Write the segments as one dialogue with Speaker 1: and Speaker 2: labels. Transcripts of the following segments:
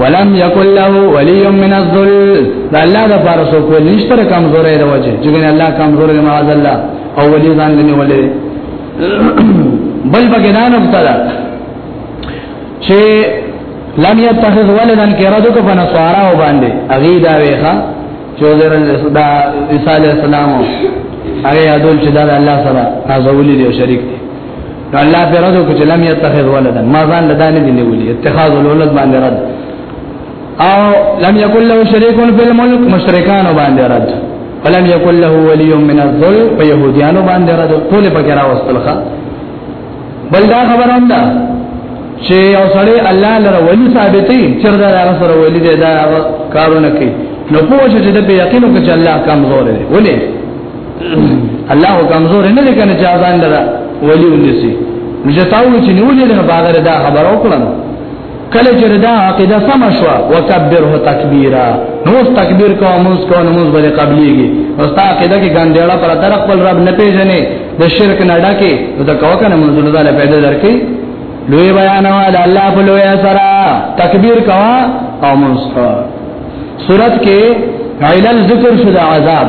Speaker 1: ولم يكن له ولي من الذل دا الله د پاره سو کو نشتره کمزورې د وجه چې ګنه الله کمزورې ما الله او ولي ځان لنی ولې بل پکې نه نقطه ده چې لم يتخذ ولدا كردو کو بنصارا او باندې اغي دا ویخه چې زر دا عيسى عليه السلام هغه ادول چې دا الله سره ازولي دی شریک دی نو الله پر رد کو چې لم يتخذ ولدا ما ځان لدان دي نیولې اتخاذ الولد باندې رد او لم يكن له شريك في الملك مشرکان باندې رد ولم يكن له ولي من الذل په يهوديانو باندې رد ټول پکې راوستلخه بل دا خبر هم ده چې یو سړی الله لره ولی ثابتې چرته هغه سره ولی دی دا کارونه کوي نو پوه شو چې د یقینو کې چې الله کمزور دی ولې الله کمزور نه دی کنه چې اذان لرا ولی ونسی مجتاوی چې نیولې نه باغره دا خبر او کړم کله چې دا عقیده سم شو وکبره تکبیرا نو تکبیر کو موږ کو نو موږ باندې قبليږي او تا عقیده کې ګاندېړه پر تر خپل رب نه پیژنې د شرک نه ډکه نو دا کو کنه موږ له دې پیدا درکې لوی بیان وال الله په لوی سره تکبیر کوا او موږ سورت کې علل ذکر شو د
Speaker 2: عذاب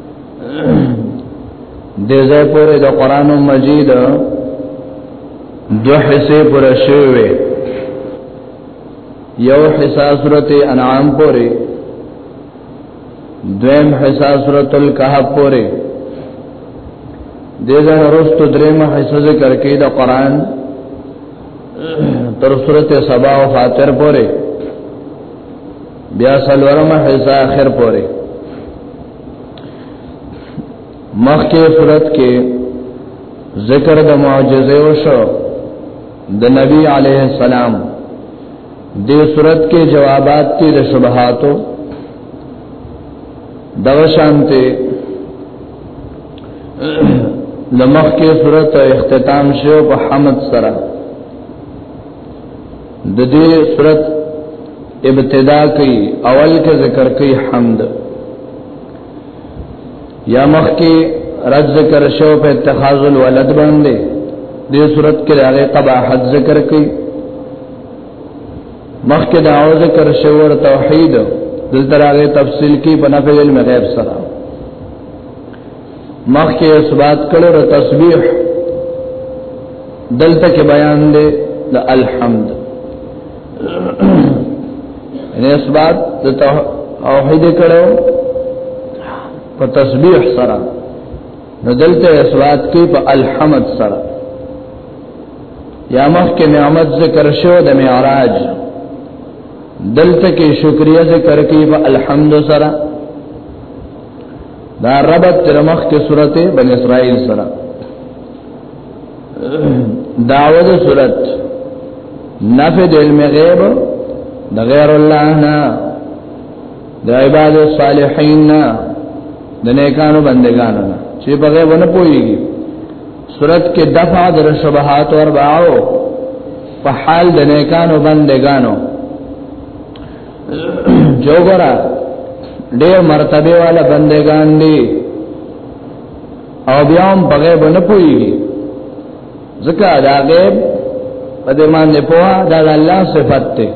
Speaker 2: دې ځای پورې د قران مجید دوه حصے پر شوی یو حصہ سورته انعام پورې دویم حصہ سورته الکهف پورې دې ځای وروسته دریم حصہ ذکر کې د قران تر سورته سبا او فاتر پورې بیا سلورم حصہ آخر پوری مخ کې فرت کې ذکر د معجزه او شو د نبی علیه السلام دې صورت کې جوابات کې د شبهاتو دغه شانته لمخ کې صورت اختتام شو په حمد سره د دې صورت ابتدا کوي اول کې ذکر کوي حمد یا مخ کې رد ذکر شو په اتخاذ الولد باندې دې صورت کې هغه قباحت ذکر کوي مخ کې دا ذکر شو ور توحید دلته هغه تفصیل کې بنا په علم غیب سره مخکې اثبات کړو د تسبیح دلته کې بیان دی د الحمد ان اثبات د توحید کړو په تسبیح سره نو دلته اثبات کې په الحمد سره یا مخکې نعمت ذکر شو د معراج دلته کې شکریا ذکر کې په الحمد سره دا ربط تر مخ کې سورته بن اسرائیل سره داوود سورت نفد علم غیب د غیر الله نه د عباد الصالحین نه د نیکانو بندگانو نه چې په غیب نه پويږي سورت کې دفع در شبهات او اربعو په حال د نیکانو بندگانو جوګرا ډېر مرتبه والا بندگان دي او بیا هم په غیب نه پويږي ځکه دا غیب په دې باندې پوها دا د الله صفت ده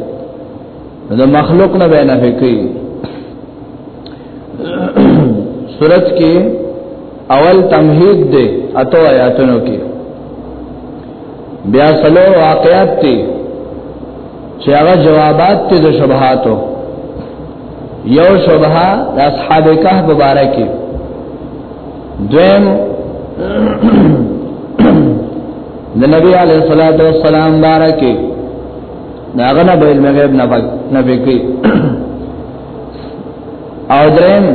Speaker 2: د مخلوق نه به نه کوي سورت کې اول تمهید دی اتو آیاتونو کې بیا سلو واقعات دی چې هغه جوابات ته د شبهاتو یو شبهه د اصحاب کهف مبارکي دویم د نبی علی صلوات و سلام بارکه داغه نه بیل مغیب نه پک نه پکې او دریم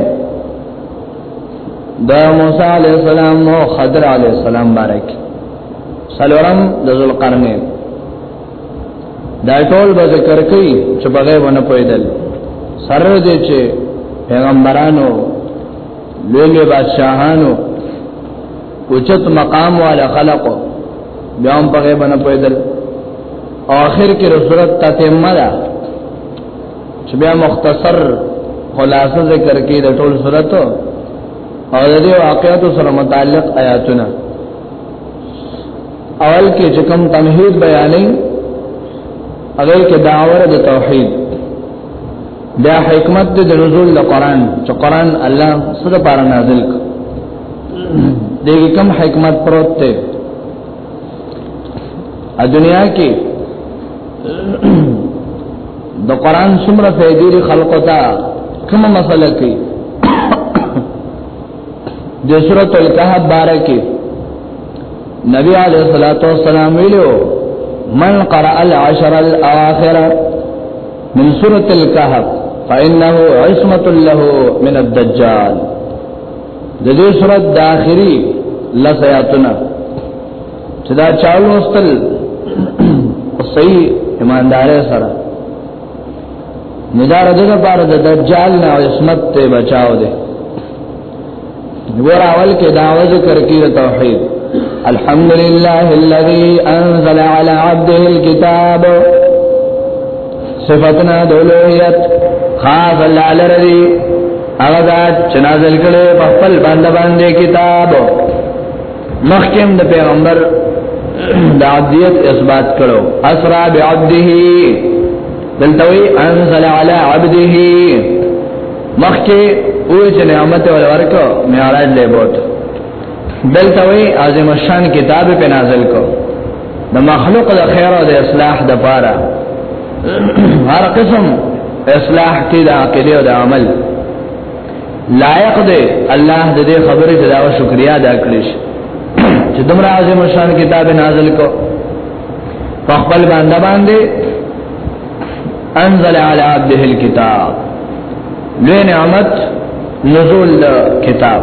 Speaker 2: د موسی علی السلام او خضر علی السلام بارک سلورم د ذوالقرنین دا ټول به ذکر کوي چې په غیب نه پویدل سره دې چې پیغمبرانو لوی لوی بادشاہانو اوچت مقام والا خلقو بیا هم په غیب نه پویدل اخر کې رسولت تتمه ده چې بیا مختصر خلاصه ذکر کې د ټول صورت او د دې واقعاتو سره متعلق آیاتونه اول کې چې کوم تمهید بیانې هغه کې داور د توحید دا حکمت د نزول د قران چې قران الله سره پر نازل کړ دغه کوم حکمت پروت دی ا دنیا کې د قران څومره فائدې لري خلقو ته کومه مسله کې د سورۃ الکهف باره کې نبی علیہ الصلوۃ والسلام ویلو من قرأ العشر الاواخر من سورۃ الکهف فإنه عصمة له من الدجال د دې صورت د اخري لسیاتنا چې دا چاول مستل صحیح ایماندار سره ندار دغه بار د دجال نه عصمت ته بچاو دي ګور اول کې دا ذکر کی توحید الحمد لله الذي انزل على عبده الكتاب صفتنا دولویت خاص الله لري هغه ذات چې نازل کړي په خپل باندې باندې کتاب مخکم د پیغمبر د عبدیت اثبات کړو اسرا بعبده دلتوی انزل علی عبده مخکې او چې نعمت ول ورکو معراج له بوت دلتوی عظیم شان کتاب په نازل کو د مخلوق د خیر او د اصلاح د پاره هر قسم اصلاح کې د عقیده او د عمل لایق دی الله د دې خبرې ته دا شکریا ادا کړی چې دومره عظیم شان کتاب نازل کو په خپل باندې باندې انزل علی عبده الكتاب لوی نعمت نزول کتاب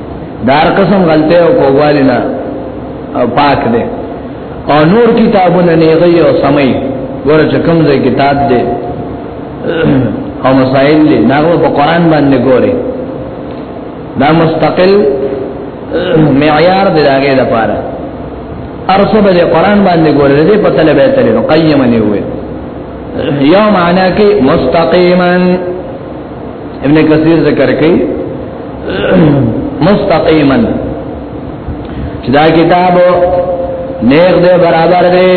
Speaker 2: دار قسم غلطه او کووالی نه پاک دی او نور کتابونه نه غي او سمي ګوره چې کوم ځای کتاب دی او مسائل دی ناغو په قران باندې ګوره دا مستقل معیار دی داګه لپاره ارسو به قران باندې ګوره دې په تل به تل قیمنه وي یو معنا کې مستقیما ابن کثیر ذکر کوي مستقیما چې دا کتاب نیغ دے برابر دے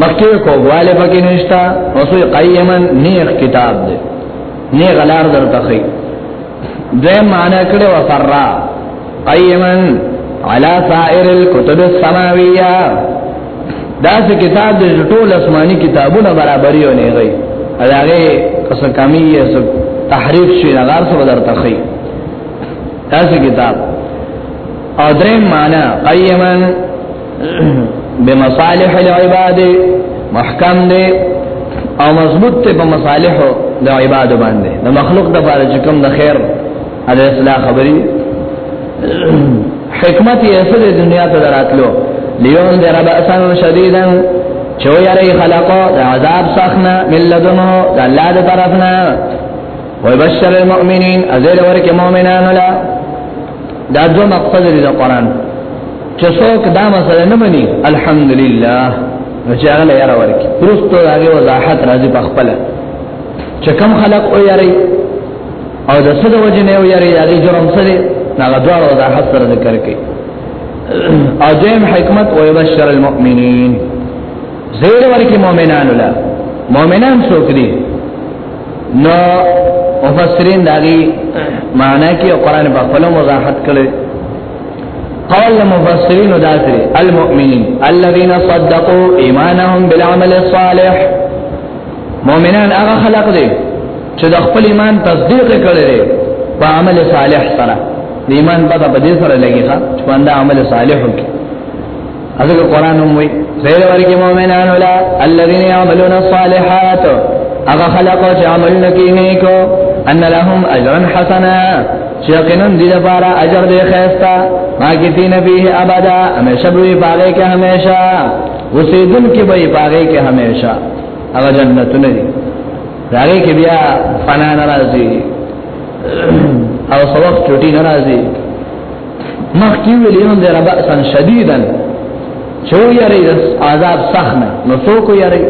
Speaker 2: مخکې کو والے پکې نشتا اوسو قیما نیغ کتاب دے نیغ لار درته خي دې معنی کړه وسرا قیما علی سائر الكتب السماویہ دا سه کتاب د ټول آسماني کتابونو برابرۍ نه غي هغه کس کمی یې سو تحریف شي هغه څه بدر تخی دا سه کتاب او درې معنا قیما بمصالح العباد محکم دی او مضبوط ته په مصالح د عباد باندې د مخلوق د بارے کوم د خیر هغه اصلاح خبري حکمت یې سره دنیا ته دراتلو لیون در باسن شدیدا چو یری خلقو د عذاب سخنا ملذنو د الله د طرفنا وبشر المؤمنین ازل ورک مؤمنان لا دا دو مقصد دی د قران چې څوک دا مسله نه مني الحمدلله نو چې هغه یې ورک پرستو هغه وضاحت راځي په خپل چې کم خلق او یری او د څه د وجه نه ویری هغه جرم سره هغه دواړه وضاحت سره ذکر کړي او دیم حکمت او یبشر المؤمنین زیر ورکی مؤمنان الله مؤمنان څوک دي نو مفسرین داغي معنی کې قرآن په خپل وضاحت کړي قال المفسرين داتري المؤمنين الذين صدقوا ايمانهم بالعمل الصالح مؤمنان هغه خلق دي چې د خپل ایمان تصدیق کړي په عمل صالح سره د ایمان پتا په دې سره لګي ښا چې باندې عمل صالح وکړي اذکر قران هم وي غیر ورګي مؤمنان ولا الذين يعملون الصالحات اغه خلق چې عمل نکي نیکو ان لهم اجرا حسنا چې یقینا دې لپاره اجر دې خیرستا ما کې دین به ابدا همیشه به پاره کې همیشه وسیدن کې به پاره کې همیشه هغه جنتونه دي داغه کې بیا فنا ناراضي او سبق چټي ناراضي مخ کې ویلې نو د ربا سن شدیدن چو یری د عذاب سخنه نو څوک یری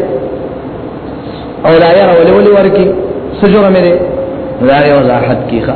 Speaker 2: او لا یره ولې ولې ورکی سجره مې ده دا یو وضاحت کیخه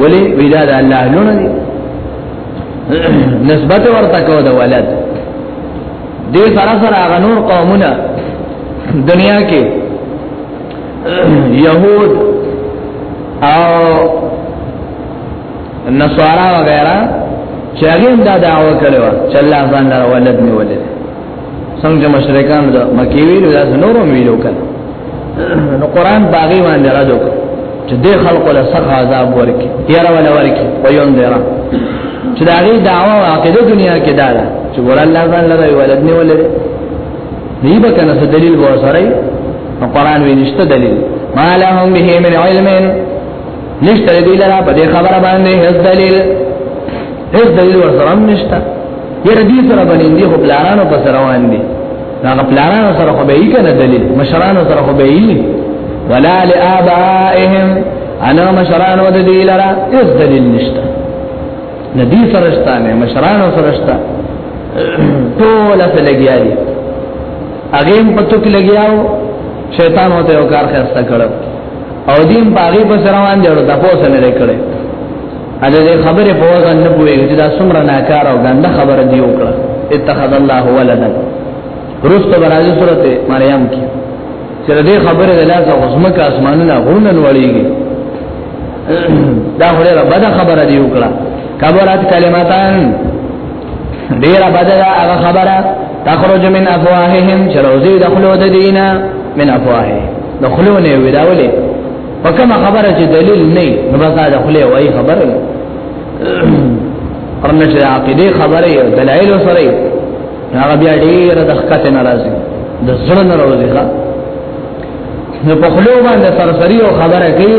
Speaker 2: ولی ویدا د الله لونه دي نسبت ورته کو د ولد دې سره سره هغه نور قومونه دنیا کې يهود او نصارا وغیرہ چې هغه دا دعوه کړو چې الله ځان له ولد نه ولد څنګه چې مشرکان د مکی ویلو دا نور هم ویلو کړه نو قران باغی باندې راځو چې د خلکو له سخت عذاب ورکي یاره ولا ورکي ويون دیرا چې دا غي دعوا عقیده دنیا کې دا ده چې ور الله ځان لره ولد نه ولر دی به کنه څه دلیل و سره قرآن وی نشته دلیل ما لهم به من علم نشته دی لرا په دې خبره باندې هیڅ دلیل هیڅ دلیل ورسره نشته یره دې سره باندې دی خو بلارانو په سره روان دي هغه بلارانو سره خو به یې کنه دلیل مشرانو سره خو به یې ولا لآبائهم انا مشرانو د دې لرا هیڅ دلیل نشته ندی سرشتہ نے مشرانو سرشتہ ټول څه لګیا دي اغه په تو کې لګیاو شیطان هوته او کار خسته کړو او دیم باغی په سره باندې ورو تاسو نه لیکلې ا دې خبره په وزن نه پوي چې دا څومره ناکار او ګنده خبره دی وکړه اتخذ الله ولدا رسته برازي سورته مریم کې چې دې خبره د لاسه غزمک اسمانونه غرونه وړيږي دا هره بده خبره دی وکړه کبرات کلمتان ډیره بده هغه خبره تخرج من افواههم چروزی دخلو د دینا من افواه دخلو نه وی داولې په کوم خبره چې دلیل نه نو بس دا خلې وای خبره ورنه چې عقیده خبره او دلایل سره هغه بیا ډیر د حقیقت ناراضي د زړه ناراضي ښا نو په خلو باندې سرسری او خبره کوي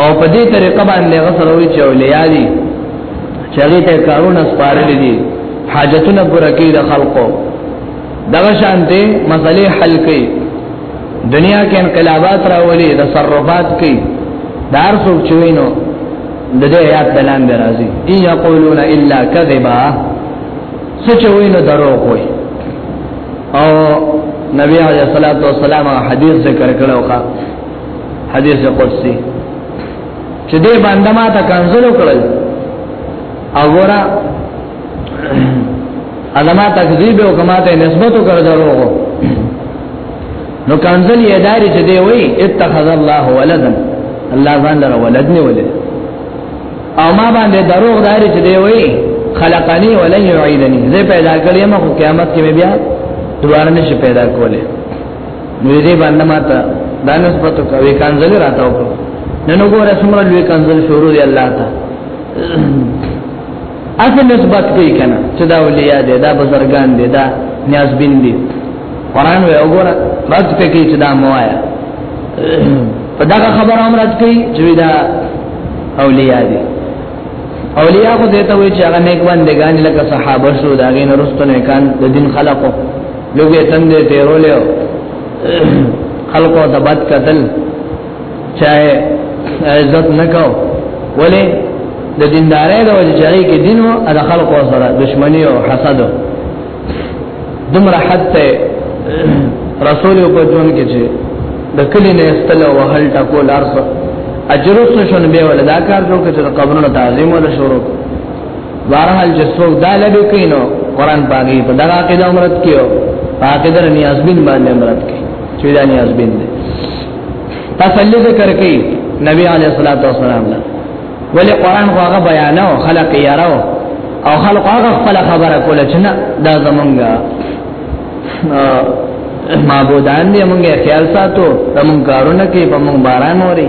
Speaker 2: او په دې طریقه باندې غسر وی چې اولیا دي چې هغه ته کارونه سپارل دي حاجتونه پوره کوي د خلقو دغه شانته مسلې حل کوي دنیا کې انقلابات راولي تصرفات کوي دار څوک چوينو د دې آیات دلان به راځي ان یقولون الا کذبا سچ وینو درو کوي او نبی علیہ الصلوۃ والسلام حدیث ذکر کړو حدیث قدسی چې دې باندې ما ته کنزل کړل او ورا علما تکذیب او کما ته نسبت کړ درو نو کنزل یې داري چې دی وای اتخذ الله ولدا الله ځان لره ولد نه ولې او ما باندې دروغ داري چې دی وای خلقني ولن يعيدني زه پیدا کړی ما خو قیامت کې بیا دوباره نشي پیدا کوله نو دې باندې ماته دا نسبت کوي کانزل راته وکړو نن وګوره څومره لوی کانزل شروع دی الله ته اصل نسبت کوي کنه چې دا اولیاء دي دا بزرگان دي دا نیاز بین دي قران وی وګوره مرد کوي چې دا موایا په دا خبره هم رات کوي چې دا اولیاء دي اولیاء خو دې ته وی چې هغه نیک باندې ګان لکه صحابه شو دا غین رستنه کان د دین خلقو لوګې تندې تیرولې خلکو ته بد قتل چاہے عزت نکاو ولی د دیندارې د وجه چاري کې دینو د خلکو سره دښمنی او حسد دمر حتی رسول په جون کې چې د کلی نه استل او هل ټکو لارسو اجرست شون به ولدا کار جوړ کړي د قبرونو تعظیم ولا شروع بارحال چې څوک دا لبی کینو قران باغی په دغه عقیده عمرت کیو پاکه در نیاز بین باندې عمرت کی چې دا نیاز بین دی تسلی ذکر کی نبی علیہ الصلوۃ والسلام له ولی قران خو هغه بیانو خلق یارو او خلق هغه خپل خبره کوله چې نه دا زمونږه معبودان دې مونږه خیال ساتو زمونږ کارونه کې په مونږ باران وری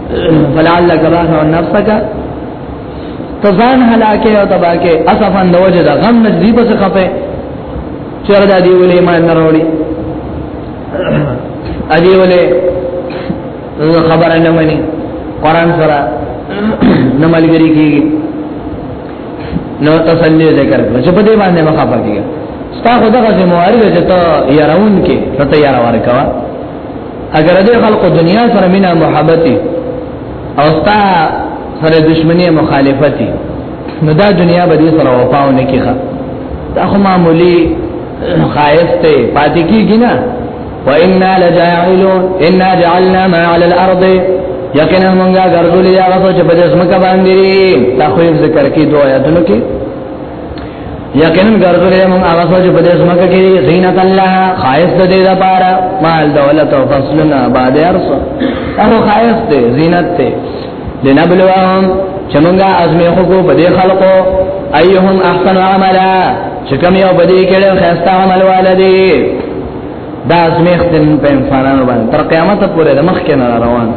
Speaker 2: فلعلک باخع نفسک تزان هلاکه او تباکه اسفن د وجه دا غم نجدی بس خپه چر دا دی ولې ایمان نه وروړي ادي ولې خبره نه مني قران سره نه ملګری کیږي نو تسلی ذکر کړ چې په دې باندې مخه پکې ستا خدغه ذمہ واري چې ته یارون کې ته یار ورکوا اگر دې خلق دنیا سره مینا محبت او ستا سره دشمنی مخالفت نو دا دنیا به دې سره وفاو نه کیخه دا خو معمولی خایست پاتې کیږي نه وإنا لجاعلون إنا جعلنا ما على الأرض یقینا مونږه ګرځولې هغه څه چې په دې سمکه باندې تخویف ذکر کې دوه آیاتونو کې یقینا ګرځولې موږ هغه څه چې په دې سمکه کې زینت الله خایس د دې لپاره مال دولت او فصلنا بعد ارس هغه خایس دې زینت دې لنبلوهم چې موږ ازمه خو په دې خلقو ايهم احسن عملا چې کوم یو بدی کړي خسته عمل والدي دا ازمه ختم په انسانانو باندې تر قیامت پورې د مخ کې نه روان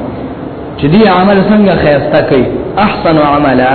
Speaker 2: چې دې عمل څنګه خسته کوي احسن عملا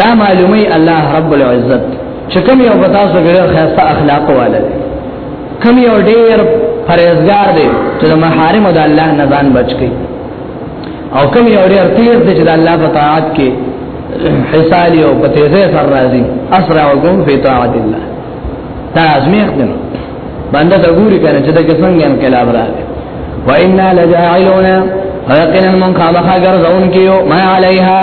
Speaker 2: دا معلومی الله رب العزت چې کوم یو په تاسو کې ډېر خاصه اخلاق واله دی کوم یو ډېر پرهیزګار دی چې د محارم د الله نه ځان بچ کی او کوم یو ډېر تیر دی چې د الله په طاعت کې حسالی او په تیزه سره راځي اسرع او ګم فی طاعت الله دا ازمیخ دی باندې ته ګوري کنه چې دا څنګه انقلاب راغی وإنا لجاعلون ويقنا من قامخا غرزون کیو ما علیها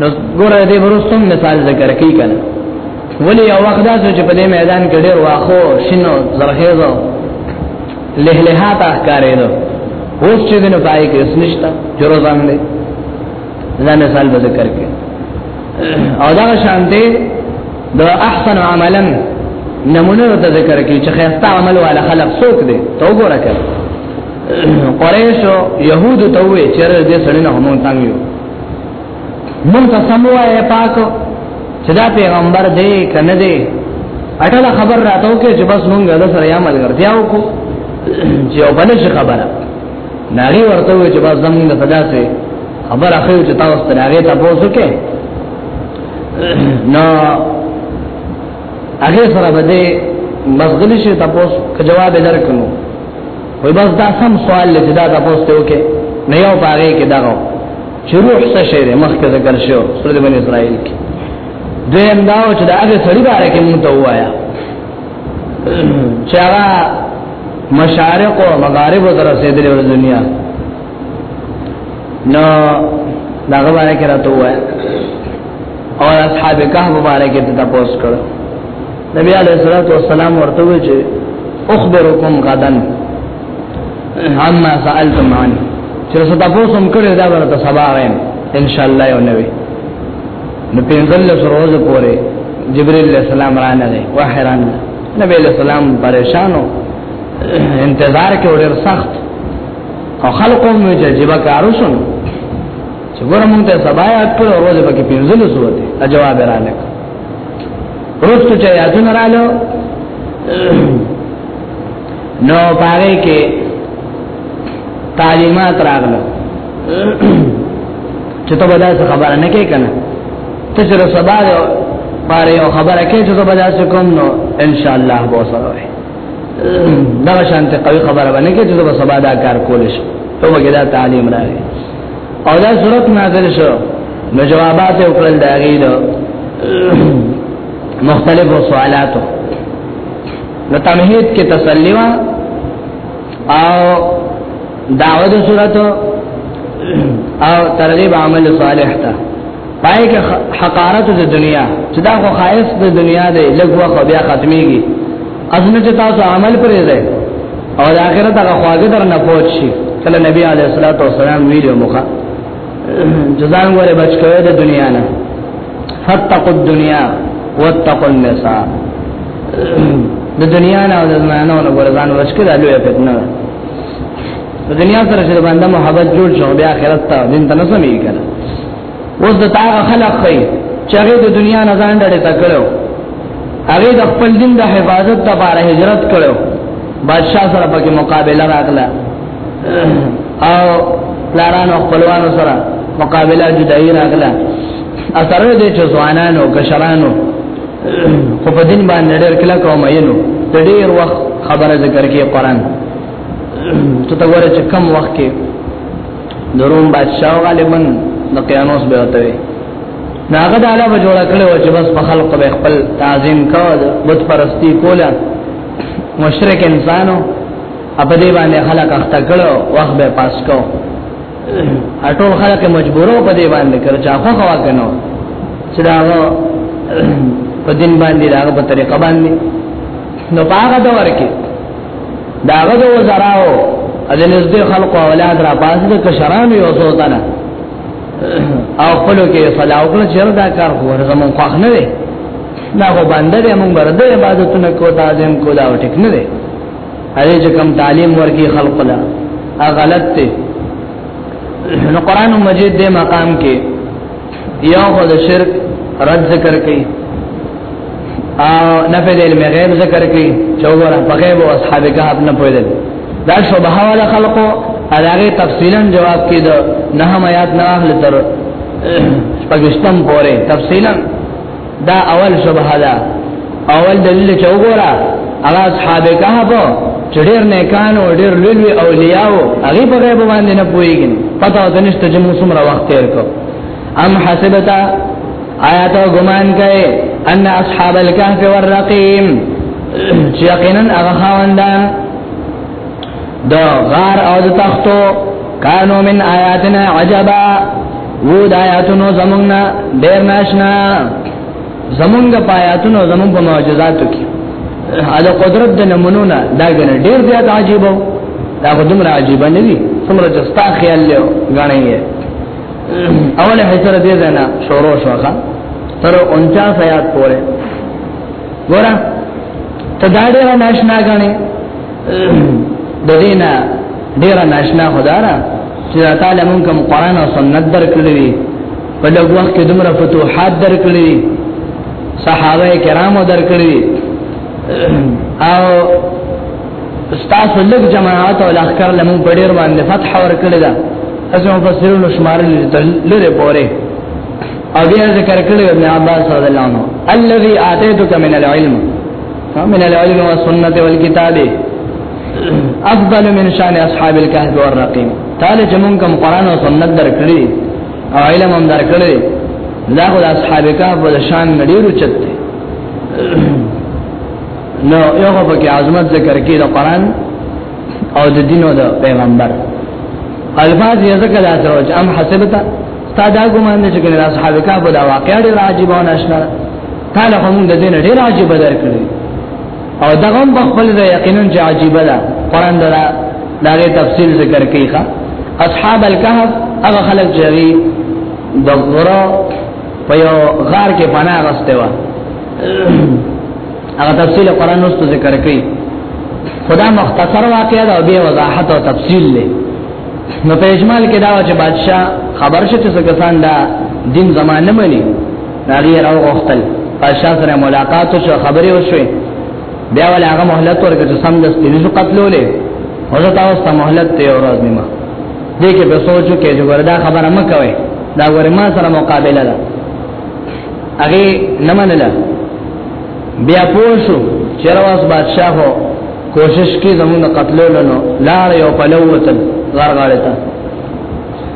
Speaker 2: نو ګوره دې ورستم مثال ذکر کوي کنه ولی یو وخت دا چې په دې میدان کې ډېر واخو شنو زرخیزو له له هاته کارې دو اوس چې دنه پای کې اس نشتا جوړ ځان دې دا مثال به ذکر کې او دا شانته دا احسن عملا نمونه ته ذکر کې چې خیرته عمل والا خلق څوک دې تو ګوره کړ قریش او يهود ته وې چې دې سړی نه همون تنګ یو مونږ ته سموا یې پاک چې دا پیغمبر دی کنه دی اټل خبر راتاو کې چې بس مونږ له سره عمل ګرځیا وکړو چې او بل شي خبره ناری ورته وي چې بس زمونږ ته داسې خبر اخیو چې تاسو ته راغی تاسو کې نو هغه سره به دې مزغلی شي تاسو که جواب درکړو وای بس دا سم سوال لږ دا تاسو ته وکي نه یو باغې کې داغو چې روح څه شی دی مخکې ذکر شو سورې بنی اسرائیل کې دویم دا چې دا هغه سړي باندې کې مونږ ته وایا چې هغه مشارق او مغارب تر رسیدلې ور دنیا نو دا هغه باندې کې راته وایا او اصحاب کهف مبارک ته تاسو کړ نبی علیہ الصلوۃ والسلام ورته وی چې اخبرکم غدن عما سالتم عن چې څه تاسو هم کړی دا ورته سبا وایم ان شاء الله یو نوی نو پینځل سروز پورې جبرئیل علیہ السلام را نه دی وحیران نبی علیہ السلام پریشانو انتظار کې ډېر سخت او خلقو مې چې جبا کارو شنو چې ګوره مونږ ته سبا یاد کړو ورځ به کې پنځل سورت ته جواب رااله روستو چې یادونه رالو نو پاره کې تعلیمات راغله چې ته به دا خبره نه کې کنه ته چې سبا پاره یو خبره کې چې ته به دا کوم نو ان شاء الله به سره وي دا شانته قوي خبره باندې کې چې ته سبا دا کار کول شي ته وګړه تعلیم راغی او دا صورت نازل شو نو جوابات او کړل دا غیدو مختلفو سوالاتو نو تمهید کې تسلی وا او دعوه د صورت او ترغیب عمل صالح ته پای کې حقارت د دنیا چې دا خو خایس د دنیا دی لګوا خو بیا ختميږي ازنه چې تاسو عمل پرې ده او د آخرت هغه خواږه در نه پوه شي کله نبی عليه الصلاه والسلام ویلو مخه جزان غره بچ کوي د دنیا نه فتقوا الدنيا واتقوا النساء د دنیا نه او د زمانه نه ورزان بچ کړه لوی فتنه د دنیا سره چې باندې محبت جوړ شو بیا آخرت ته دین ته نه سمې کړه اوس د تاغه خلق خي چې هغه د دنیا نه ځان ډړې تا کړو هغه د خپل دین د حفاظت لپاره هجرت کړو بادشاہ سره پکې مقابله راغله او پلارانو خپلوانو سره مقابله جدای راغله اثر دې چې ځوانانو کشرانو خو په دین باندې ډېر کله کوم یینو د ډېر وخت خبره ذکر کې قران ته تا وره چې کم وخت کې د روم بادشاہ غالبا د قیانوس به وته وي ناغه د علاوه جوړ کړو چې بس په خلق به خپل تعظیم کو د بت پرستی کوله مشرک انسانو په دې باندې خلک اخته کړو وخت به پاس کو اټول خلک مجبورو په دې باندې کړ چې خو خوا کنو چې دا په دین باندې دا په طریقه باندې نو باغ دا ورکه دا غد وزراو د نږدې خلق او اولاد را پاز د کشرانو یو څو تنه او خپل کې صلاح وکړه چې دا کار خو زمون خوښ نه دی دا خو باندې موږ برده عبادتونه کو تعظیم کو دا ټیک نه دی هغه چې کوم تعلیم ورکی خلق لا غلط دی نو قران مجید دې مقام کې یو خو د شرک رد ذکر کړي او نفع د علم غیب ذکر کړي چې وګوره په غیب او اصحاب کهف نه پوهیدل دا شبهه والا خلقو هغه تفصیلا جواب کې د نه آیات نه اهل تر پاکستان پورې تفصیلا دا اول شبه ده اول دلیل چې وګوره هغه اصحاب کهف چې ډېر نیکانو ډېر لوی اولیاء او هغه په غیب باندې نه پويږي پته او دنيشته چې موږ څومره وخت تیر کو ام حسبتا آیات او ګمان کوي ان اصحاب الكهف والرقيم چې یقینا هغه خواندان د غار او د تختو کانو من آیاتنا عجبا وو د آیاتونو زمونږه ډیر ناشنا زمونږه پایاتونو زمونږ په معجزاتو کې دا قدرت د نمونونه دا ګنه ډیر زیات عجیب وو دا دومره عجیب نه دي څومره چې ستا خیال له غاڼې اوله حصہ دې ده نه شروع شوخه تر 49 آیات پورې ګوره ته دا ډیر ناشنا غاڼې د دینه ډیر ناشنا خدارا چې تعالی مونږ کوم قران او سنت درکړي وي په لږ وخت کې دمر فتوحات درکړي وي صحابه کرامو درکړي وي او استاسو لږ جماعت او لخر لمون په ډیر باندې فتح ورکړي دا اسو مفسرونو شمار لري پوره او بیا ذکر کړی ابن عباس رضی الله عنه الذي اعطيتك من العلم من العلم والسنة والكتاب افضل من شان اصحاب الكهف والرقيم تعالی چې مونږ کوم قران او سنت درکړي او علم هم درکړي دا خو اصحاب الكهف ول شان ډیرو چت نو یو په کې عظمت ذکر کې د قران او د دین او د پیغمبر الفاظ یې ذکر راځو چې ام حسبتا تا دا ګمان نه چې کله اصحاب الكهف دا واقعا ډیر عجیب او ناشنا تعالی هم د دین ډیر عجیب درکړي او دا هم په خپل ځای یقینا چې عجیب ده قران دا دا تفصیل ذکر کوي ښا اصحاب الكهف هغه خلک چې د غره په یو غار کې پناه غسته و هغه تفصیل قران نو ذکر کوي خدا مختصر واقعا دا به وضاحت او تفصیل لري نو په اجمال کې دا چې بادشاہ خبر شته چې کسان دا دین زمانه مني ناغي راو غختل پاشا سره ملاقات شو خبرې وشوې بیا ول هغه مهلت ورکړ چې سم دستې نشو قتلولې هغه تاسو ته مهلت ته ورځ نیمه دې کې به سوچو کې چې وردا خبره مکوي دا ور ما سره مقابله ده هغه نه منله بیا پوښو چرواز بادشاہ هو کوشش کی زمون قتلولنو لار یو پلوتل غار غاړه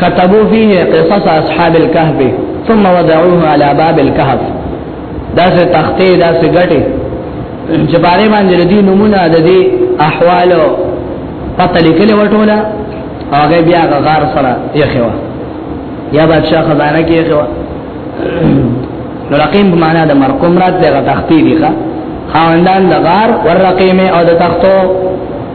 Speaker 2: كتبوا فيه قصص اصحاب الكهف ثم وضعوه على باب الكهف دا سه تختې دا سه ګټه چې باندې باندې دې نمونه د دې احوال پته لیکل وټوله هغه بیا غار سره یې خوا یا بادشاہ خزانه کې یې خوا نو رقیم په معنا د مرقوم رات دغه تختې دی ښا خواندان د غار ورقیم او د تختو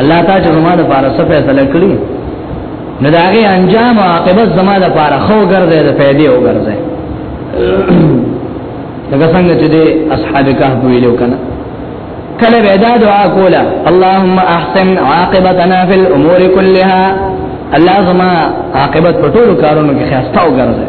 Speaker 2: الله تعالی چې زموږ لپاره څه فیصله کړی نو دا غي انجام او عاقبت زموږ لپاره خو ګرځي د پیدې او ګرځي لکه څنګه چې د اصحاب کهف ویلو کنه کله به دا دعا کوله اللهم احسن عاقبتنا فی الامور كلها الله زما عاقبت په ټولو کارونو کې خاصه او ګرځي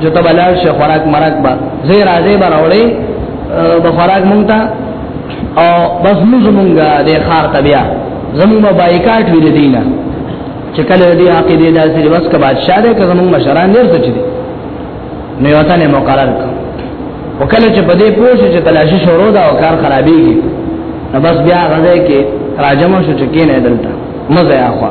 Speaker 2: جو ته بلال شه خوراک مرک با زه راځي براولې به خوراک مونږ ته او بس موږ مونږه د خار ته بیا زموږ بایکاټ وی دینه چې کله دې عقیده داسې بس کا بادشاہ دې که زموږ مشران ډیر څه دي نو یو ته مقرر کړ وکله چې په دې پوه چې تلاشي شروع دا او کار خرابېږي نو بس بیا غځه کې راجمو شو چې کینې دلته مزه اخوا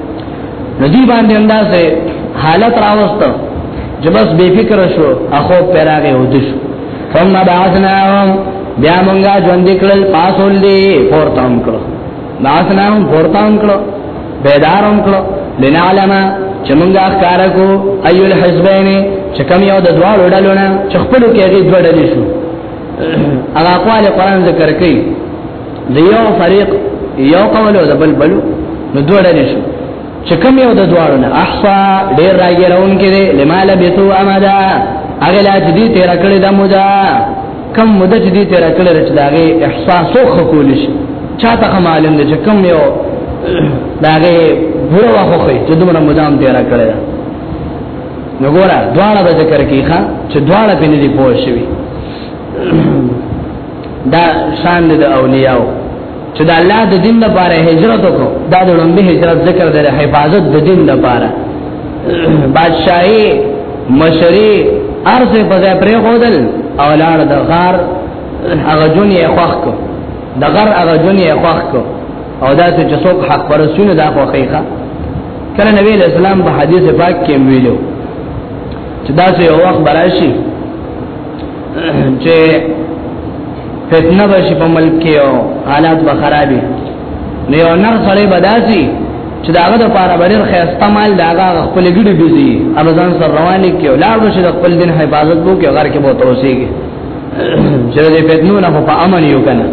Speaker 2: ندی باندې اندازه حالت راوسته جبس بے فکر شو اخو پیراغه ودش ثم بعثناهم بیا مونږه ژوند کړل پاسول دی پورتام کړو بعثناهم پورتام کړو بیدارم کړو لنعلم چې مونږه ښکار کو ایو الحزبین چې کوم یو د دواړو ډلو نه چې خپل کې هغه دوه ډلې شو هغه اقوال قران ذکر کوي د یو فريق یو قول او د بل بل نو دوه ډلې شو چې کوم یو د دواړو نه احصا ډیر راګیرون کې لما لبثو امدا هغه لا چې دې تیر کړې د مودا کم مدد چې دې تیر کړې چې داغه احساس او خکول شي چاته معلوم دي چې کوم یو داغه بوره واخوخي چې دومره مدام تیر کړې نو ګوره دواړه به ذکر کیخه چې دواړه پینې دی پوه شي دا شان د اولیاء چې د الله د دین لپاره هجرت وکړو دا د لومبي هجرت ذکر د حفاظت د دین لپاره بادشاہي مشری ارزه په ځای پرې خودل او لاړ د غار هغه جون یې خوخ کو د غر هغه جون یې خوخ کو او دا چې څوک حق پر سونه دا خوخی ښه کله نبی اسلام په حدیث پاک کې ویلو چې دا سه یو وخت براشي چې فتنه بشي په ملک کې او حالات به خرابي نو یو نر سړی بداسي چې داغه د پاره بډیر خیرسته مال داغه خپل ګډي بيزي امازان سره رواني کې او لاړ بشي د خپل دین حفاظت وو کې غر کې به توسيږي چې دې فتنو نه په امن یو کنه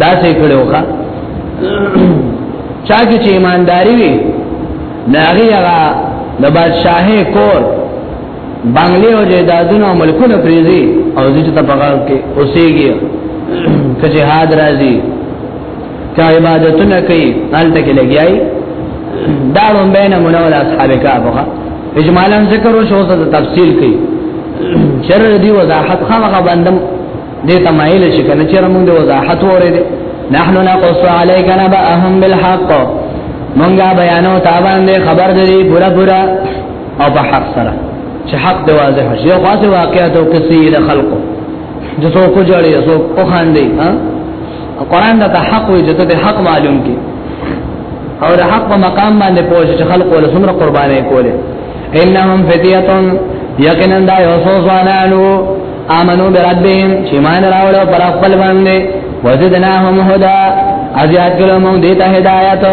Speaker 2: دا څه کړو ښا چا کې چې ایمانداری وي ناغي هغه د بادشاهي کور بنگلې او جیدادونه او ملکونه پریزي او دې ته په غاړه کې اوسېږي که جهاد راځي که عبادتونه کوي حالته کې لګیای دا هم بین منول اصحاب کعبه اجمالا ذکر او شوزه تفصیل کوي چر دی وضاحت خامخ باندې دې تمایل چې کله چې موږ د وضاحت وره دي نحن نقص عليك نبأهم بالحق مونږه بیانو تا باندې خبر دې پورا پورا او په حق سره چې حق دی واضح شي یو خاصه واقعیت او کسی د خلقو د څو کو جوړي څو کو خاندي ها قرآن د حق وي چې ته حق معلوم کی او د حق په مقام باندې پوه چې خلق ول څومره قرباني کوله انهم فتيتون یقینا دا یو څو ځانانو امنو بربهم چې مان راوړو پر خپل باندې وزدناهم هدا ازیات کړو موږ دې ته هدایت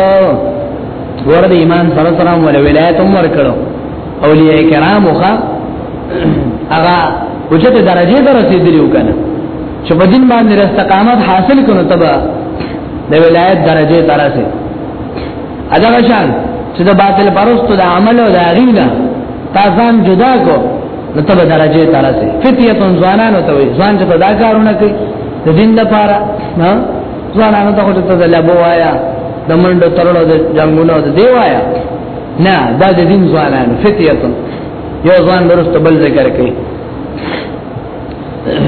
Speaker 2: ور دې ایمان سره سره ول ولایت هم ورکړو اولیاء کرام خو هغه وجته درجه ته رسیدلی وکنه چې په دین باندې استقامت حاصل کړو تبا د ولایت درجه ترسه ادا شان چې د باطل پرستو د عمل او د اغینا تاسو جدا کو نو ته به درجه ته رسې فتیتون ځوانانو ته وي ځوان چې دا کارونه کوي د دین لپاره ها ځوانانو ته وخت ته لبو وایا د منډو ترلو د جنگونو د دی وایا نه دا د دین ځوانانو فتیتون یو ځوان ورسته بل ذکر کوي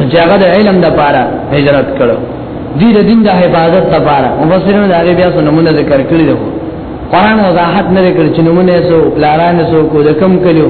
Speaker 2: چې هغه د علم لپاره هجرت کړو دې د دین د حفاظت لپاره مفسرین دا بیا څه نمونه ذکر کړی دی قرآن وضاحت نه کړ چې نمونه سو لارانه سو کو د کم کلیو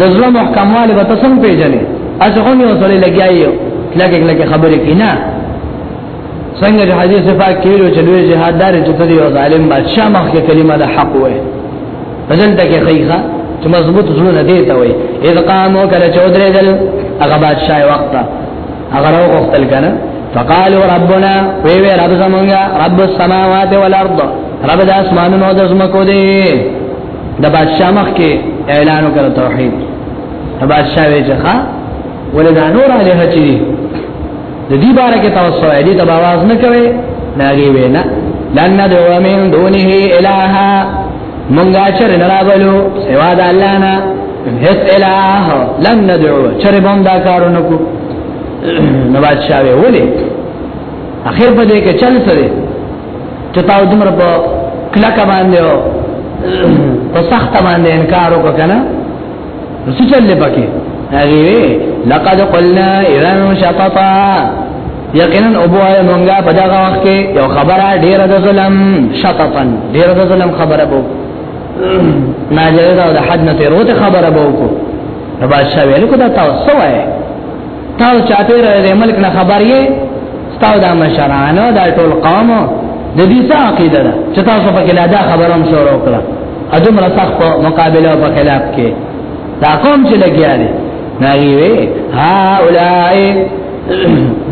Speaker 2: د زړه محکمواله به تاسو پیژنې اځه هم یو سره لګیایو کله کله خبرې کینا څنګه چې حدیث پاک کې ویلو چې لوی جهاد دار چې ته یو ظالم بادشاہ مخکې کلمه د حق وې بدل ته کې خیخه چې مضبوط زړه دې ته وې اذ قامو کله چودرې دل هغه بادشاہ وخت هغه راو وختل کنه فقالوا ربنا وی وی رب زمونږه رب السماوات والارض رب د اسمانونو د زمکو دی د بادشاہ مخ کې اعلان وکړ توحید د بادشاہ وی ځخه ولدا نور علیه چې د دې باره کې تاسو یې دې تباواز نه کوي ناګي وینا لن ندعو من دونه الها مونږه چر نه راولو سوا د الله نه هیڅ الہ لن ندعو چر بم دا کارونه کو نو بادشاہ وی ولې اخر په دې کې چل سره چې تاسو دمر په کلک باندې او په سخت باندې انکار وکړه نو څه چل پکې هغه لقد قلنا اذا شططا یقینا ابو آیا مونږه په دغه وخت کې یو خبره ډیره د ظلم شططن ډیره د ظلم خبره بو ناجیز او د حد نه تیروته خبره بو کو نو بادشاہ ویل کو دا تاسو وایي تاو چاپیر د ملک نه خبر یې تاو دا مشرانو دا ټول قوم د دې څه عقیده ده چې تاسو په کې دا خبروم شروع کړه اجم را سخت په مقابله او په خلاف کې دا قوم چې لګیا دي ناغي وي ها اولای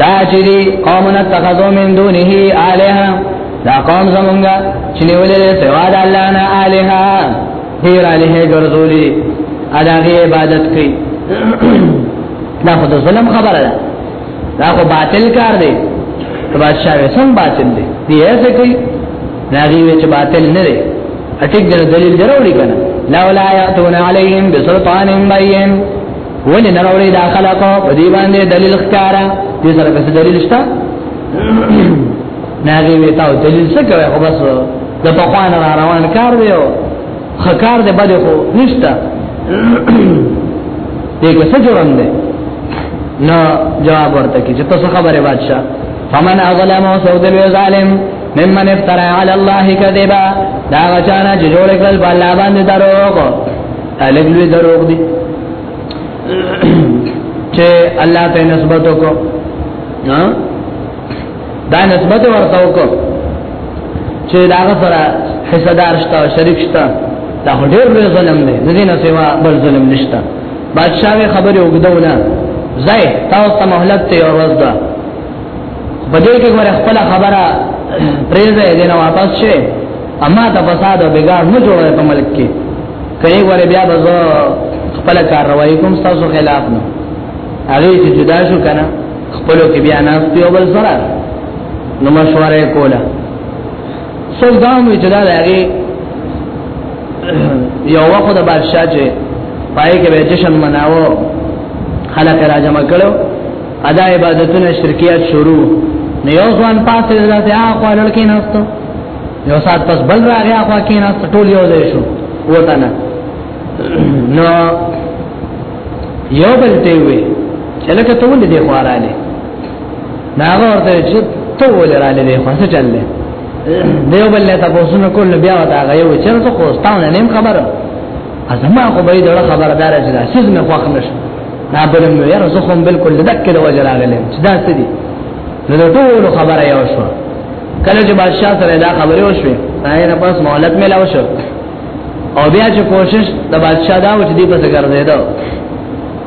Speaker 2: دا چې دي قومنا تخذو من دونه الها دا قوم زمونږه چې نیولې سوا د الله نه الها غیر علیه ګرځولې اداغه عبادت کوي دا خو د ظلم خبره ده دا خو باطل کار دی بادشاہ یې څنګه باطل دی دی یې څه کوي ناغي وی چې باطل نه دی اټیک در دلیل ضروري کنه لا ولا یاتون علیهم بسلطان بین ولې نه راوړي دا خلقو په دې باندې دلیل ښکارا دې سره څه دلیل شته ناغي وی تاو دلیل څه کوي خو بس د پخوان را روان کار دی او خکار دی بده خو نشته دې کې څه جوړم دی نو جواب ورته کې چې تاسو خبره بادشاہ فمن اظلم سود الظالم ممن افترى على الله كذبا دا غچانا چې جوړ کړل په الله باندې دروغ الګ لوی دروغ دي چې الله ته نسبت وکړو دا نسبت ورته وکړو چې دا سره حصہ دار شته شریک شته دا ډېر لوی ظلم دی د دې نه سوا بل ظلم نشته بادشاہ خبره وګدونه زای تاسو ته مهلت ته ورځ ده بده کې ګوره خپل خبره پریزه دې نه واپس شي اما ته فساد او بګار نه جوړه په ملک کې کله ګوره بیا به خپل کاروائی کوم تاسو خلاف نه هغه چې جدا شو کنه خپل کې بیا ناس یو بل سره نو مشوره کوله څوک دا مې چې دا لري یو وخت د بادشاہ چې پای کې به جشن مناو خلک را جمع کړو ادا عبادتونه شرکیات شروع نو یو ځوان پاتې راځي هغه لړکې نهسته یو سات پس بل راغی هغه کې نهسته ټول یو ځای شو وته نه نو یو بل ته وی چې لکه ته ولې دی خواراله ناغه ورته چې ته ولې رااله دی خو څه چللې دیو بل ته تاسو نه کول بیا وتا غيو چې ته خو ستاونه نیم خبره ازما خو به دغه خبردار چې دا سیز نه خوښ نشه نه بلم نو یاره زه هم بالکل دک د وجه راغلم چې دا څه دي نو د ټول خبره یو شو کله چې بادشاہ سره دا خبره وشوه راي نه پس مهلت ملاو شو او بیا چې کوشش د بادشاہ دا و چې دې په څه ګرځېدو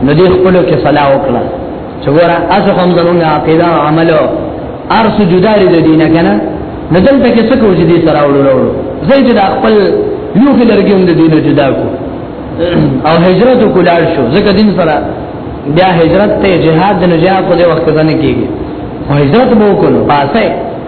Speaker 2: نو دې خپل کې صلاح وکړه چې ګوره اسو هم زمونږه عقیده او عمل او ارس جداري د دینه کنه نو دلته کې څه کوو چې دې سره وړو وړو زه چې د خپل یو کې لرګي هم د دینه جدا کو او هجرت وکړل شو ځکه دین سره بیا هجرت ته جهاد د نجات په وخت کې ځنه کیږي هجرت مو کولو پاسه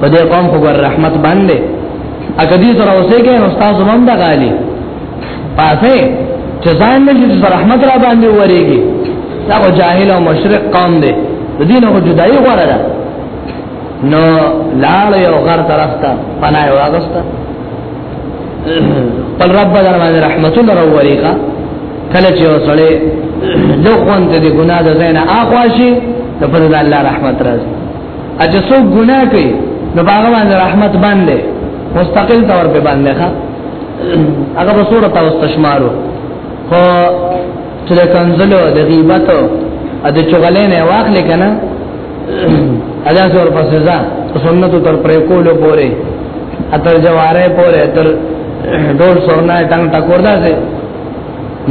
Speaker 2: په دې قوم خو ور رحمت باندې اګه دې سره اوسې کې نو تاسو هم دا غالي پاسه چې ځان نه چې رحمت را باندې وريږي دا خو جاهل او مشرک قوم دی د دین او جدای غره ده نو لاړ یو غر طرف ته پناه واغسته پر رب در باندې رحمت الله وروریګه کله چې وسړې دوه خوند دې ګناه ده نه اخواشي د پر الله رحمت راځي اجه سو ګناه کوي نو باغ باندې رحمت باندې مستقل تور په باندې ښا هغه په صورت او استشمارو خو چې د کنزلو د غیبتو ا د چغلې نه واخلې کنه ادا سور په سزا سنت تر پر کولو پورې اتر جواره پورې تر ډول سورنا ټنګ ټکور داسې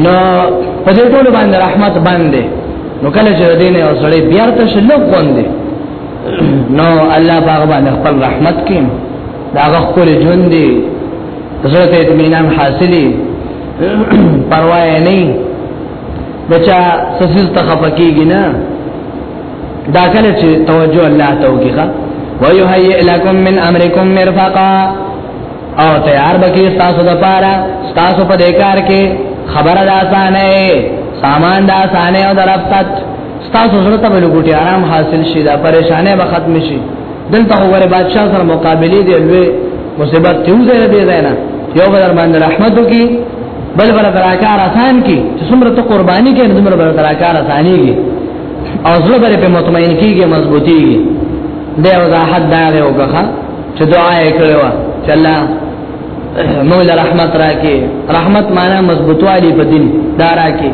Speaker 2: نو په دې ټول باندې رحمت باندې نو کله چې دین او سړی بیا ته شلوک باندې نو الله باغ باندې خپل رحمت کین دا غفور جون دی زړه ته اطمینان حاصلې پروا نه بچا سسیز تخفکیږي نه دا کله چې توجه الله ته وکړه ويهيئ لكم من امركم مرفقا او تیار بکی ستاسو د پاره ستاسو په دې کار کې خبره ده اسانه سامان ده اسانه او درپت ستاسو زړه ته لګوټي آرام حاصل شي دا پریشانه به ختم شي دلته وګوره بادشاہ سره مقابله دی لوی مصیبت تیوزه دی زینا یو بدر باندې رحمت وکي بل بل براکار آسان کی چې څومره ته قرباني کې نو څومره براکار آساني کی او زړه به په مطمئن کیږي مضبوطیږي دا وضاحت دا دی وکړه چې دعا یې کړې و چې الله موږ له رحمت راکې رحمت معنا مضبوطوالی په دین دا راکې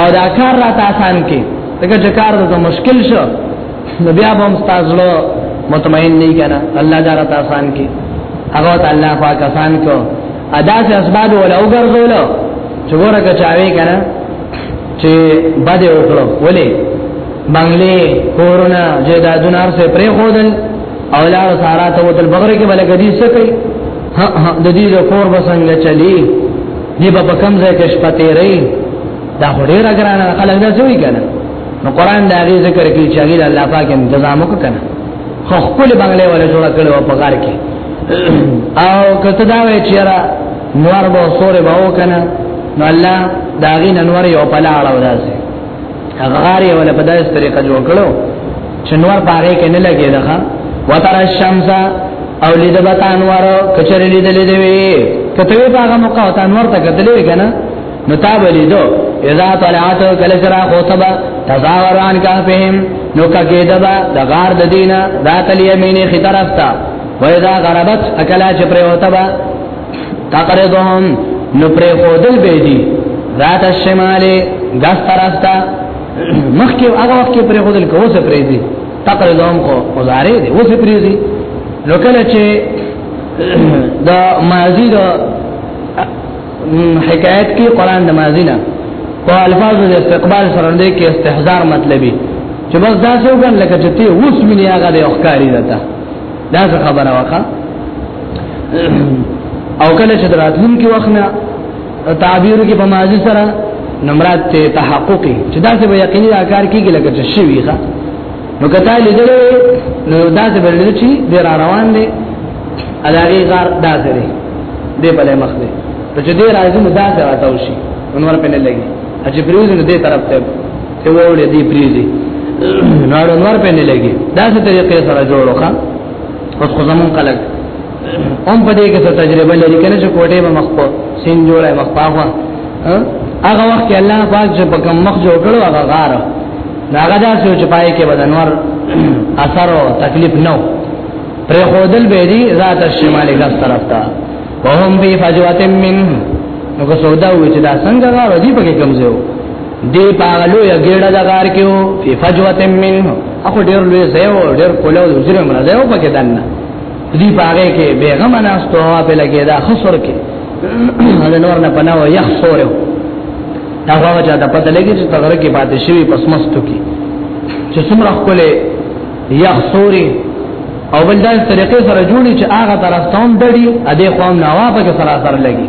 Speaker 2: او دا کار راته آسان کې څنګه چې کار ته مشکل شو نو بیا به هم تاسو له مطمئن نه کنا الله دا راته آسان کې هغه ته الله پاک آسان کو ادا سے اسباب ولا وګرځول چې ورګه چاوي کنا چې بده وکړو ولې بنگلې کورونه جیدادونه ارسه پرې خودل او لاړ سارا ته وتل بغره کې بلګ دي څه کوي ها ها د دې د کور بسنګ چلی دی په کم ځای کې شپه تیرې دا هډیر اگرانه خلک دا څه وی کنه نو قران دا غي ذکر کوي چې هغه الله پاک تنظیم وکړه خو خپل بنگلې ولا جوړ کړو په غار کې او کته دا وی چې را نور به سورې به وکنه نو الله دا غي نور یو پلا اړه وداسي هغه غار یې ولا په داسې طریقه جوړ کړو چې نور پاره کې نه لګي ده وتر الشمس او لید به انوار کچر لید لید وی کته په هغه موقع ته انوار ته کتلې کنه نو تا ولیدو اذا طلعت کل سرا خوتبا تزاور عن کافهم نو کګیدبا د غار د دینه ذات الیمین خطرفتا و اذا غربت اکلا چ پریوتبا تقرضهم نو پر خودل به دي ذات الشمال غس طرف ته مخکې هغه وخت کې پر خودل کو څه پرې دي تقرضهم کو وزاره دي اوس پرې دي نو کله چې دا ماضی دا حکایت کې قران د ماضی نه په الفاظ د استقبال سره نه کې استحضار مطلبي چې بس دا څه وګڼل لکه چې ته اوس ملي هغه د اخکاری ده دا څه خبره وکړه او کله چې دراتلون کې وخت نه تعبیر کې په ماضی سره نمرات ته تحققي چې دا څه به یقیني کار کیږي لکه چې شي ویخه نو کته لیدل نو دا څه بل چې ډیر روان دي اداري غار دا څه دي دې په مخ دي ته چې دې راځي نو دا څه راځو شي انور په نه لګي چې پریوز نو دې طرف ته ته وړې دی پریزي نور نور په نه لګي دا څه طریقې سره جوړو ښا اوس خو زمون کلک هم په دې کې څه تجربه لري کنه چې کوټه به مخ په سین جوړه مخ پاغه هغه وخت الله پاک چې په کوم مخ جوړ کړو هغه غار هغه داسې چې پای کې بدنور اثر او تکلیف نه پر خودل به دي ذات الشمال غس طرف ته وهم بي فجوه من نو که سودا وي چې دا څنګه غار دی په کې کمزو دی پاغلو یا ګډه د غار کې وو په فجوه منه اخو ډیر لوی زیو ډیر کوله د وزیر مر زیو پکې دنه دی پاغه کې بیغم ناستو هوا په لګی دا خسر کې دا نور نه پناو یخ سورو دا هوا چې دا پته لګی چې تغره کې پاتې شوی پس مستو کې چې څومره کوله یخ سوري او بل دا طریقې سره جوړي چې هغه طرف ته هم ډړي ا دې قوم نه هوا پکې سره سره لګي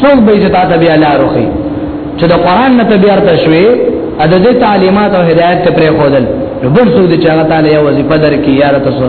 Speaker 2: څوک به چې تاسو بیا لارو خي چې د قران نه تبيار تشوي ا د دې تعلیمات او هدایت ته پرې خودل نو بل څوک چې هغه تعالی یو وظیفه درکې یار تاسو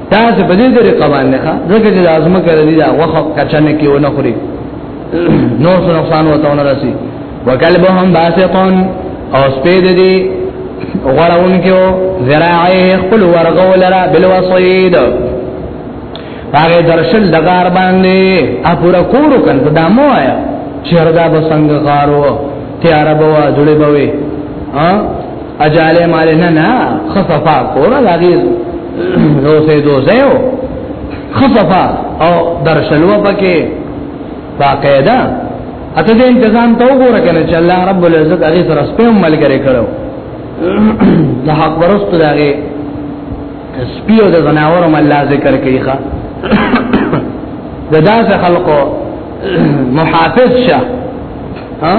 Speaker 2: تاسو په دې طریقه باندې ښه ځکه چې لازمه کړی دی دا وخت کچنه کې ونه خوري نور څه نقصان وته ونه رسی وکلبهم باسطون او سپید دی غړون کېو ذراعه خپل ورغو لرا بل وصید هغه درشل دغار باندې اپورا کورو کن په دامو آیا چیردا بسنګ غارو تیار بوا جوړې بوي ها اجاله مال نه نه خصفا کور لاغي نو سه دوزه خصفا او درشلوا پکې باقاعده اته دې تنظیم ته وګوره کنه چې الله رب العزت هغه سره سپم ملګری کړو د حق ورستو دغه سپیو د زناورو مله ذکر کوي ښا د داسې خلقو محافظ شه ها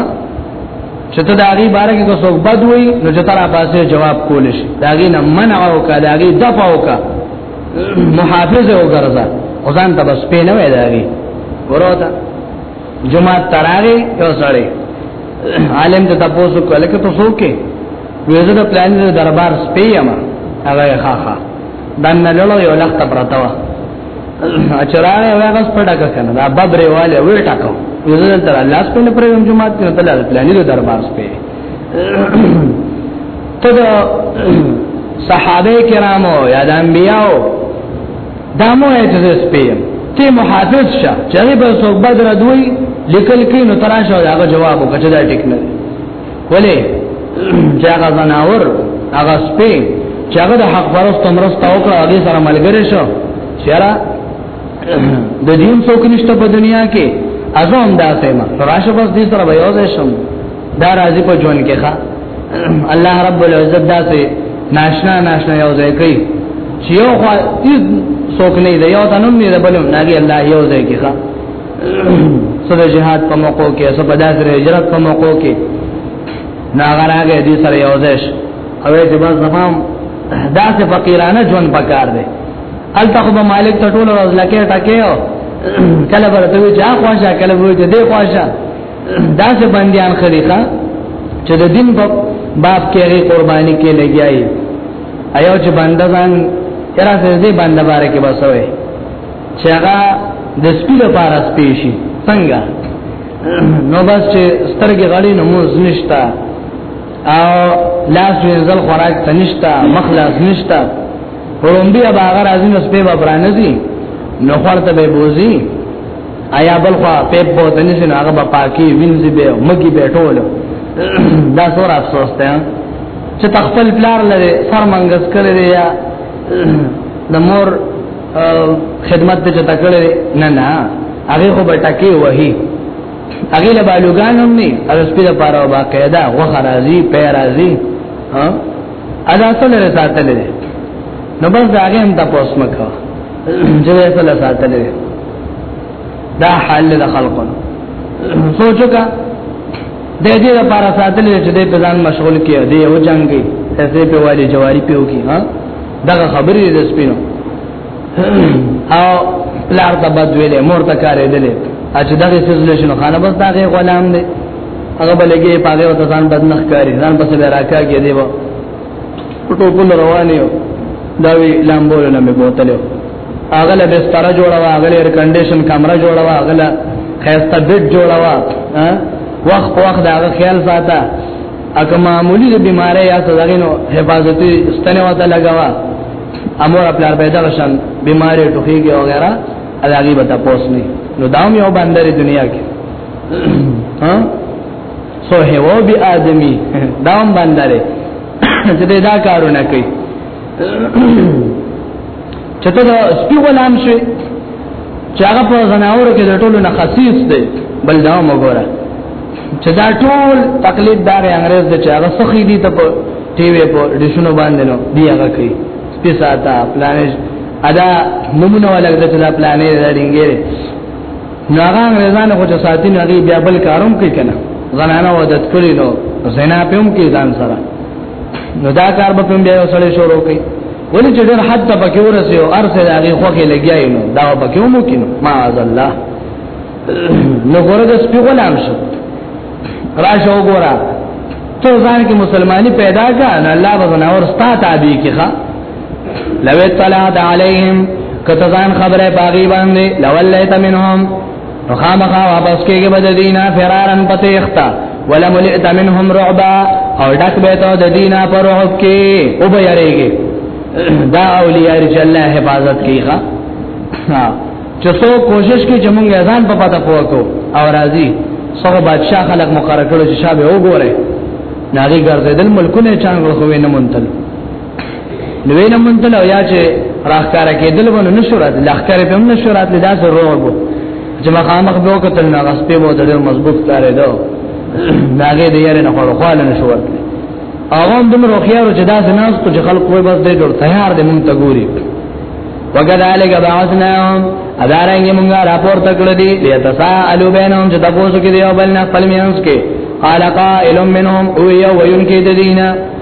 Speaker 2: چې ته دا غي بارګه کو څوک بد وي نو چې تر پاسه جواب کول شي دا غي نه منع او کا دا غي دفع او کا محافظ او ګرځا او ځان ته بس پینه وای دا غي وروته جمعه تراغي یو سړی عالم ته تاسو کو لکه ته څوک ویزه د پلان دربار سپیما هغه ها ها دنه لړ یو لخت پرتا اچرانه واغس پټه کنه دا ببرې والے وې ټاکو یزن تر الله سپه نه پرې جمعه ته تل پلانې د دربار سپه ته د صحابه کرامو یا د انبیاو دامو اجازه سپه ته محافظ شه چې په صحبت را دوی لیکل کې نو تراشه هغه جواب وکړه چې دا ټیک نه ولی چې هغه زناور هغه سپی چې هغه د حق پرست مرسته وکړه هغه سره ملګری شو چیرې د دین څوک نشته په دنیا کې ازم دا سیمه راشه بس دې سره به یوځای شم دا راځي په ژوند کې ښا الله رب العزت دا سي ناشنا ناشنا یوځای کوي چې یو خو هیڅ څوک نه دی یو تنم نه دی بلم ناګي الله یوځای کې ښا سره جهاد په موقع کې سره په داسې هجرت په موقع کې ناغراګه دې سره یو ځای او دې بس زمام داسې فقیرانه ژوند پکار دی الته خو مالک ته ټول ورځ لکه ټکیو کله برته وی چا خواشه کله وی چې دې خواشه داسې بنديان خريخه چې د دین په باب کې هغه قرباني کې لګیاي ایو چې بندگان چرته دې بندبار کې بسوي چې هغه د سپي لپاره سپي شي څنګه نو بس چې سترګې غړي نو موز نشتا او لاس وینځل خوراک ته نشتا مخلاص نشتا رومبیا باغ راځي نو سپي به برانځي نو خورته به بوزي آیا بل خوا پیپ بو دني سن هغه به پاکي وینځي به مګي به ټول دا سور افسوس ته چې تخپل پلار لري سر منګس کړی یا د مور خدمت ته چتا کړل نه نه هغه خو بټکی وهي هغه له بالوګان هم نه هغه سپیره پاره او باقاعده غوخه راځي پیر راځي ها ادا سره ساتل دي نو بس هغه هم تاسو مکه چې سره ساتل دي دا حال له خلقو سوچو کا د دې لپاره ساتل چې د ځان مشغول کړي دی او جنگي څه په والی جواری پیو کی ها دا خبرې دې سپینو او لار ته بد ویلې مور ته کارې دلې اچ دغه سیزلیشن خانه بس داغه غلام دی هغه بلګي پاګه وته ځان بد نخ کاری ځان پس به راکا کې دی وو ټو کول روان یو دا وی لامبول نه مې بوتلو هغه له بستر جوړا وا هغه ایر کنډیشن کمره جوړا وا هغه له خیسته بیت جوړا وا وخت وخت دا هغه خیال ساته اګه معمولی د بیماری یا صدغینو حفاظتی ستنه وته لګوا امور خپل پیدا شان بیماری ټوخیږي او غیره الاګي به تاسو نه نو داوم یو باندې دنیا کې ها سو هو بی ادمی داوم باندې چې دا کارونه کوي چته سپی غلام شي چې هغه په زناور کې د ټولو نه خصيص دی بل دا وګوره چې دا ټول تقلید دار انګريز د چاغه سخی دي ته په ټي وي په ډیشونو باندې نو دی هغه کوي سپیساتا پلانج ادا نمونه ولګ د چلا پلانې رډینګې نو هغه انګريزانو خو چې ساتي نه دی بیا بل کاروم کوي کنه زنانه ودت کړی نو زنا پېوم کې ځان سره نو دا کار به پېم بیا وسړې شروع کوي ولی چې ډېر حد ته پکې ورسې او ارسه د هغه خوخه لګیای نو دا پکې مو کینو معاذ الله نو ګوره د سپي غلام شو راشه وګوره ته ځان کې مسلمانی پیدا کا نه الله به نه اور ستا تابع کیخه لو اطلعت علیهم کته ځان خبره باغی باندې لولیت منهم خامخا واپس کېږي بد دینه فرارن پتیختا ولملئت منهم رعبا او ډک به ته د دینه پر رعب کې او به یریږي دا اولیاء رج الله حفاظت کیږي ها چې څو کوشش کوي چې موږ ځان په پتا پوکو او راضي سره بادشاہ خلک مقرر کړو چې شابه وګوره ناغي ګرځیدل ملکونه چانګړ خو نه مونتل نو وینه مونږ ته لو یا چې راخکاره کېدل ونه نشورات لخکاره په موږ نشورات لدا سره ورو چې مخامخ به وکتل نه غس په مو ډېر مضبوط کارې دو داګه دې یاره نه خور خواله نشورات هغه هم دومره خيارو چې دا زناس ته چې خلق کوی بس دې جوړ تیار دې مونږ ته ګوري وګدالګ باعثناهم ادارنګ مونږه راپور تکړه دي ليتساءلو بينهم چې تاسو کې دی او بل نه خپل مینس کې قال قائل منهم او یو وینکی دینه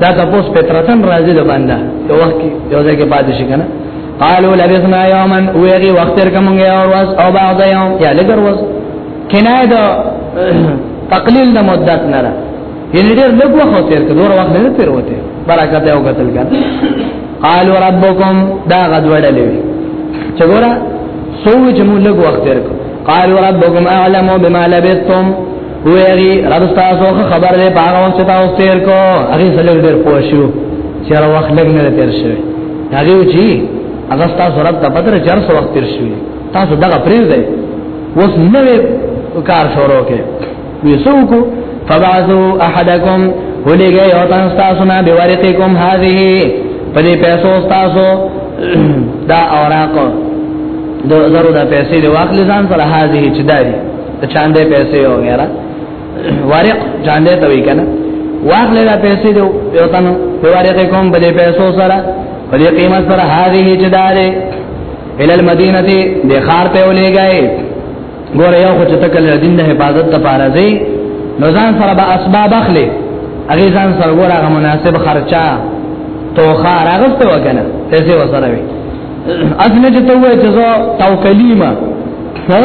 Speaker 2: دا تاسو پترتن راځي د باندې یو وخت کې یو ځای کې پاتې شي کنه قالو لبثنا یوما ویری وخت تر کومه او ورځ او بعد یوم یا لګر ورځ کنایه د تقلیل د مدت نه را یعنی ډیر لږ وخت تر کې دور وخت نه تیر وته برکت یو قتل کړه قالو ربکم دا غد وړلې چې ګوره سوچ مو لږ وخت تر کو قالو ربکم اعلم بما لبثتم هو یری رب تاسو خبر دې باغ وخت تاسو تیر کو هغه سلګ ډیر پوښیو چې هر وخت لګ نه تیر شوی هغه وچی هغه تاسو رب ته بدر چر سو وخت تیر شوی تاسو دغه پرې دی وس نوې کار شروع کې ویسوکو فبعثو احدکم ولګي او تاسو تاسو نه بورقکم هذه په دې پیسو تاسو دا اوراق د زرو د پیسې د واخل ځان سره هذه چې دایي ته چاندې پیسې او غیره ورق چاندې ته وی کنه واغله دا پیسې دی یو تنو په ورق کوم بلې پیسو سره بلې قیمت سره هغه چې دارې ال المدینه دې د خار ته ولې گئے ګوره یو خو چې تکل دین د حفاظت لپاره دی نو ځان سره به اسباب اخلي هغه ځان سره ګوره هغه مناسب خرچه توخه راغسته وکنه پیسې وسره وي اځنه چې ته وې چې زه توکلیمه ها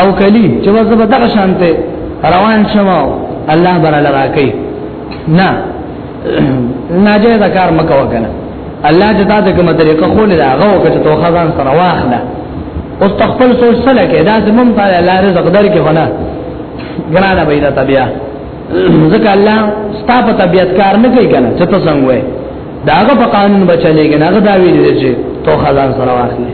Speaker 2: او کلی چې وځه به دغه شانته روان شمو الله بر لراکې نه ناجیز کار مکو کنه الله چې تا ته کومه طریقه خو نه هغه وکړه ته خزان سره واخله او تخپل سوچ سره کې دا زموږ په الله رزق درکې ونه ګرانه به دا طبيعه ځکه الله ستا په طبيعت کار نه کوي کنه چې ته څنګه وې داغه په قانون بچلېږي نه دا ویل چې تو خزان سره واخلې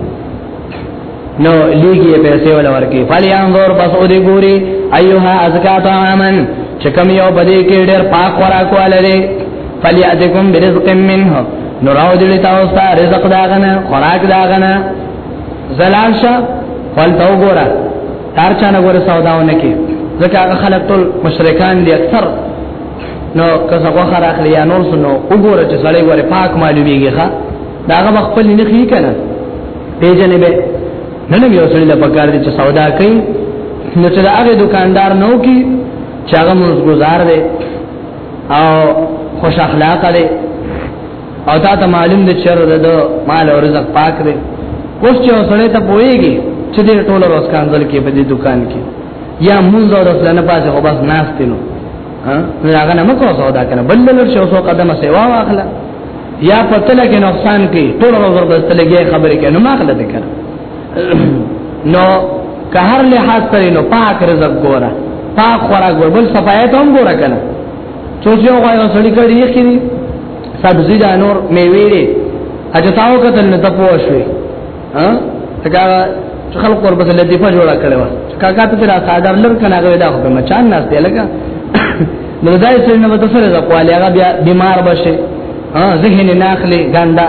Speaker 2: نو لیږي پیسې ول ورکی فلی انظر پس او دی ګوري ايها ازکا طعامن چې کوم یو بده کې ډېر پاک خوراک ولري فلی اتکم برزق منه نو راو دې تاسو ته رزق داغنه خوراک داغنه زلال شه خپل تو ګوره تار چا نه ګوره سوداونه کې ځکه هغه خلک ټول مشرکان دي اکثر نو که څنګه خراخلی یا نور سنو وګوره چې سړی ګوره پاک معلومیږي ښا داغه بخپل نه خي کنه پیژنې به نن یو سړي له پکار دي چې سودا کوي نو چې هغه دکاندار نو کی چې هغه موږ گزار دی او خوش اخلاق دی او تا ته معلوم دي چې ورته دو مال او رزق پاک دی اوس چې سړی ته پويږي چې دې ټول روز کاندل کې په دې دکان کې یا مونږ او رسول نه پاتې خو بس ناشته نو ها هغه نه مکو سودا کنه بل لور شو سو قدمه سیوا واخله یا پتل کې نقصان کې ټول ورځ د ستلګې خبرې کې نو ماغله دې کړ نو که هر لحاظ سره نو پاک رزق ګوره پاک خوراک ګوره بل صفایت هم ګوره کنه څو چې هغه یو سړی کړي یې کړي سبزی دا نور میوې دي اجتاو کتل نه تاسو شوي ها تکا خلق ور بدل دی په جوړه کړو کاکا ته را ساده لر کنه غوې دا په مچان ناس دی لګا نو دای څه نه وته سره ځقواله هغه بیا بیمار بشه ها ذهن نه اخلي ګاندا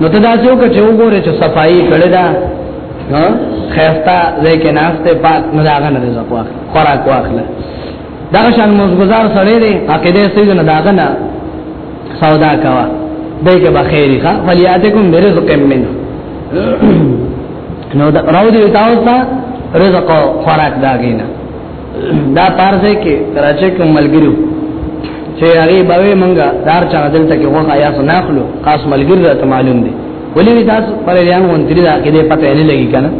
Speaker 2: نو ته دا څوک چې وګوره چې صفائی کړی دا ها خیرتا ځکه ناشته پاک نه دا غنه ځقوا خوراک واخله دا شان مزګزار سړی دی عقیده سید نه داغه نه سودا کوا دغه بخیری ښا فلیاتکم برزق منه نو دا راو دی تاسو ته رزق او خوراک داګینا دا پارځه کې کراچي کوم ملګریو چې هغه باوی مونږه دار چا دلته کې وغه یا سناخلو خاص ملګری راته معلوم دی ولې تاسو پر یان وندري دا کې دې پته نه لګی کنه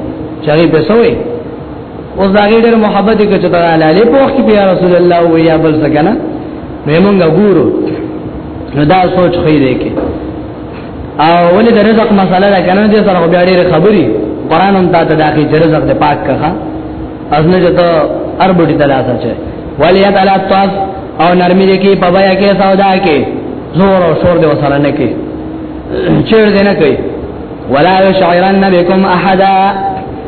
Speaker 2: چې هغه بسوي او زاګه ډېر محبت کې چې دا لاله په وخت کې رسول الله او یا بل څه کنه نو موږ ګورو نو دا سوچ خې دی کې او ولې د رزق مسله ده کنه دې سره بیا ډېر خبري قران هم ته داخې چې رزق دې پاک کړه ازنه چې ته اربټي تلاسه چې ولې تعالی تاسو او نرمي دې کې پبایا کې سودا کې زور او شور دې وسره نه کې چیر دې نه کوي ولا يشعرن بكم احدا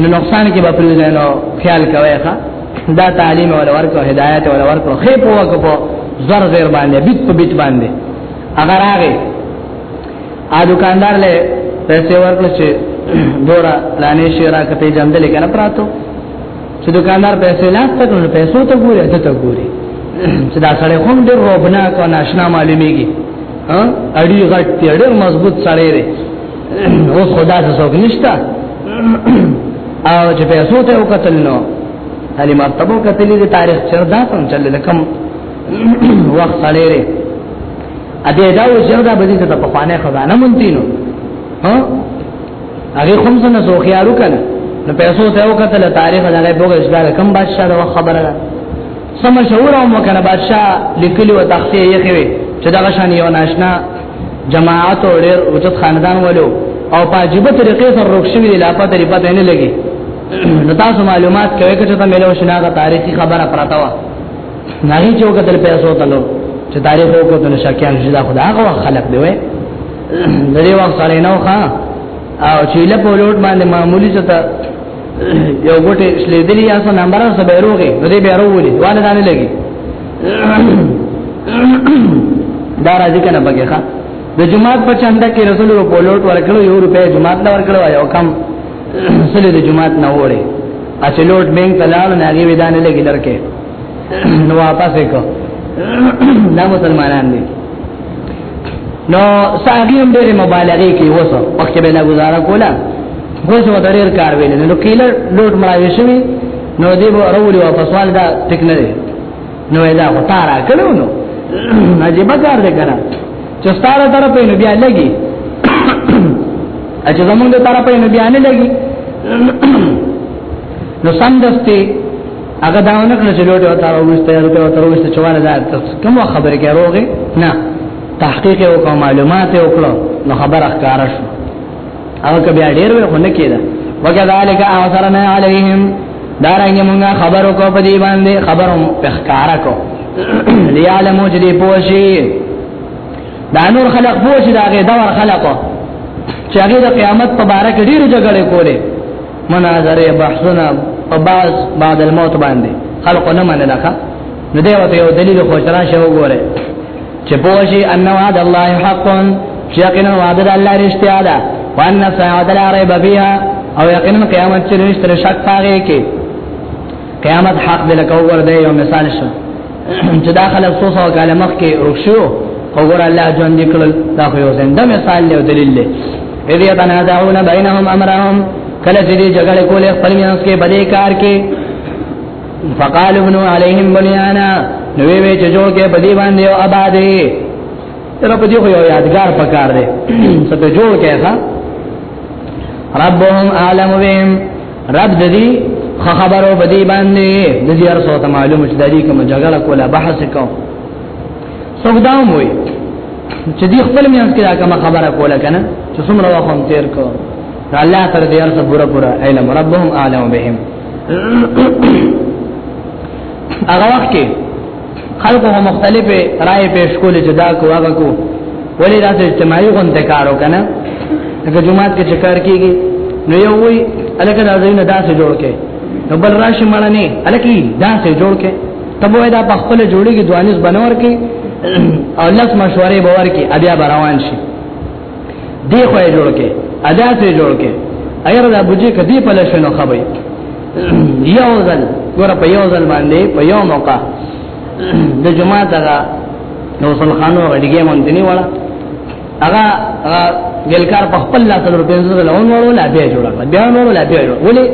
Speaker 2: نو نقصان کې به پریږدي نو خیال کوي ښا دا تعلیم ول ورکو هدایت ول ورکو خې په وکړو زر زر باندې بیت په بیت باندې اگر هغه ا دکاندار له پیسې ورکړ چې دورا لانې شیرا کته جندل کنه پراتو چې دکاندار پیسې لاس ته کړو پیسو ته ګوري ته ته ګوري چې دا سړی هم ډېر روبنا کو ناشنا معلومیږي ها اړي غټ ډېر مضبوط سړی دی اوس خدا څه څوک نشته او چې په اسو ته وکتل نو هلي مرتبه کتلې د تاریخ چر دا څنګه چل لکم وخت سړیره ا دې دا و چې دا به دې ته په خوانه خزانه مونتی نو ها هغه کوم څه نه زوخیارو کنه نو پیسو ته وکتل تاریخ دا غي بوګه ځل کم بادشاہ دا خبره ده سم مشهور او مکنه بادشاہ لیکلی و تخته یې خوي چې دا غشان یو ناشنا جماعت او ډېر اوچت خاندان ولو او په عجیب طریقې سره روښ شوی دی لا پته لري پته نه لګي نو تاسو معلومات کوي چې ته ملو شناغه تاریخي خبره پراته و نه هیڅ یو قتل پیسو تلو چې تاریخ او قتل شکیان چې دا خدا هغه خلق دی وې د دې وخت سره نه وخا او چې له په لوټ باندې معمولی څه یو ګټه شلیدلی یا څو نمبر سره به روغه نو دې به روغلی وانه دانه لګي دا راځي کنه بګه ښا د جمعات په چنده کې رسول الله په لوټ ورکړو یو روپے جمعات نه ورکړو یو کم سلی د جمعات نه وړي اچ لوټ بینک تلال نه غي ودان لګي درکه نو واپس کو دا مسلمانان دي نو ساګیم ډېر مبالغه کوي وسو وخت به لا گزاره کوله وسو ډېر کار ویل نو کیلر لوټ مړاوي شوی نو دې وروړي واپس وال دا ټیک نه دی نو دا وتارا کړو نو عجیب کار دی کنه چې ستاره طرف نه بیا لګي اچھا زمونږ طرف نه بیا نه لګي نو سمدستي هغه دا ونه کړ چې لوټه او تار وسته یا لوټه او تار وسته چواله دا کوم خبره کې روغه نه تحقیق او کوم معلومات او کړو نو خبره ښکارا شو هغه کبه ډیر وه نه کېده وکذالک اثرنا علیهم دارنګ مونږه خبرو کو په دې باندې خبرو په ښکارا کو لیعلمو چې دې پوښي دا نور خلق پوښي دا غي دور خلقو چې هغه د قیامت په اړه ډیر جګړه کوله مناظره بحثونه په بعض بعد الموت باندې خلق نه منل ښه نو دی وته یو دلیل خو ترا شو وګوره چې پوښي ان وعد الله حق یقینا وعد الله رښتیا ده وان ساعت لا ریب فیها او یقینا قیامت چې رښتیا شک پاره کې قیامت حق دې لکه وګوره دی یو مثال شو چې دا خلک څو سو کال مخکې رخصو وګوره الله ژوند کړل دا خو یو زنده مثال دی او دلیل دی اذ يتنازعون بينهم امرهم کله چې دې جګړه کولې خپل میاس کې بدې کار کې فقال ابن عليهم بنيانا نوې وې چې جوړ کې بدی باندې او آبادې تر په دې خو یو یادګار پکار دی څه ته جوړ کې ښا ربهم عالم بهم رب دې خبرو بدی باندې دې ارسو ته معلوم چې دې کوم جګړه کوله بحث کوم څوک دا وایي چې دی خپل میانس کې دا کوم خبره کوله کنه چې څومره وخت هم تیر کو الله تر دې ارزه پورا پورا علم ربهم عالم بهم هغه وخت کې خلکو مختلفه رائے پیش کولې چې دا کو هغه کو ولې دا چې اجتماعي غونډه کارو کنه لکه جمعات کې چکر کیږي نو یو وی الکه دا ځای نه داسې جوړ کې نو بل راشي مړنه الکه داسې جوړ کې ته به دا په خپل جوړیږي دوانیس بنور کې او لس مشورې باور کې بیا روان شي دی خو یې جوړ کې ادا سي جوړ کې ایر دا بوجي کدی په لښنو خبرې یو ځل ګور په یو ځل باندې په یو موقع د جمعه دغه نو سل خانو غړيږي مونږ دی ولا هغه ګلکار په خپل لاس له روپې زره لون وړو لا به جوړه بیا نور لا به جوړه ولې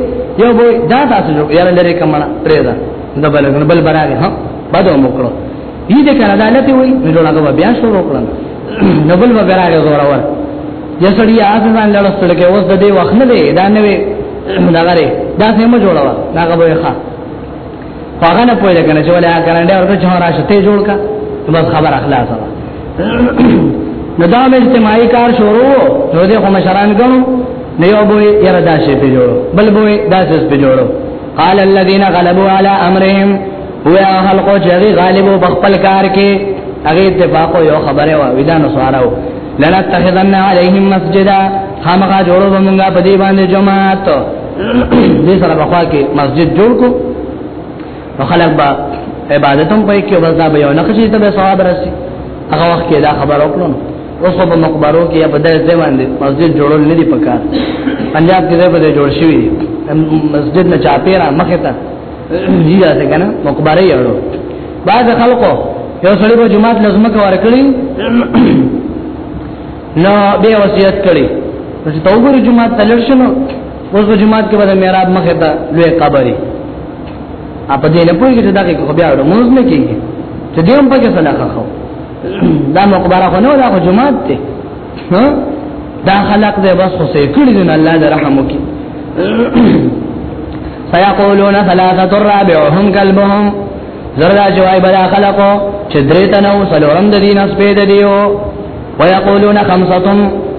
Speaker 2: یو به دا تاسو یاره لري کمنه پرې ده نه بل نه بل براغه ها بده موکړو دې دې کنه عدالت وي نو جوړاګه بیا شروع کړل نه بل براغه زور اور یا سړی آسان لړ سره کې اوس د دې وخت نه دی دا نه وي دا غره دا سم جوړوا دا غوې ښا هغه نه پوهیږي کنه چې ولا کرانډه ورته چهار راشه جوړ کا بس خبر اخلاص ده نو دا مې اجتماعي کار شروع نو دې کوم شران غنو نه یو بوې یره داسې په جوړو بل بوې داسې په جوړو قال الذين غلبوا على امرهم هو خلق جری غالب بخپل کار کې هغه اتفاق یو خبره وا ودان سوارو لنا تخذن عليهم مسجدا خامخا جوړو بمونګه په دې باندې جماعت دې سره بخوا کې مسجد جوړ کو نو خلک با عبادتوم پې کې وځه به یو نقشې ته به ثواب راسي هغه وخت کې دا خبر وکړو اوس په مقبرو کې په دې ځای باندې مسجد جوړول نه دی پکار پنجاب کې به جوړ شوی دی مسجد نه چاپیرا مخه ته دی راځي کنه مقبره یې ورو بعض خلکو یو سړی په جمعات لازمه کا ورکړي نو به وصیت کړي چې تو ګورو جمعات تلل شنو اوس په جمعات کې به میراب مخه ته لوی قبري اپ دې نه پوهیږي چې دا کې خو بیا ورو موږ نه کیږي چې دې هم پکې صلاح خو دا مقبره خو نه دا خو جماعت دی ها دا خلق دې بس خو سې کړی دین الله دې رحم وکي سيقولون ثلاثه الرابعهم كلبهم زردا جوای بلا خلقو چې درې تنو سلورم د دین سپید دیو ويقولون خمسه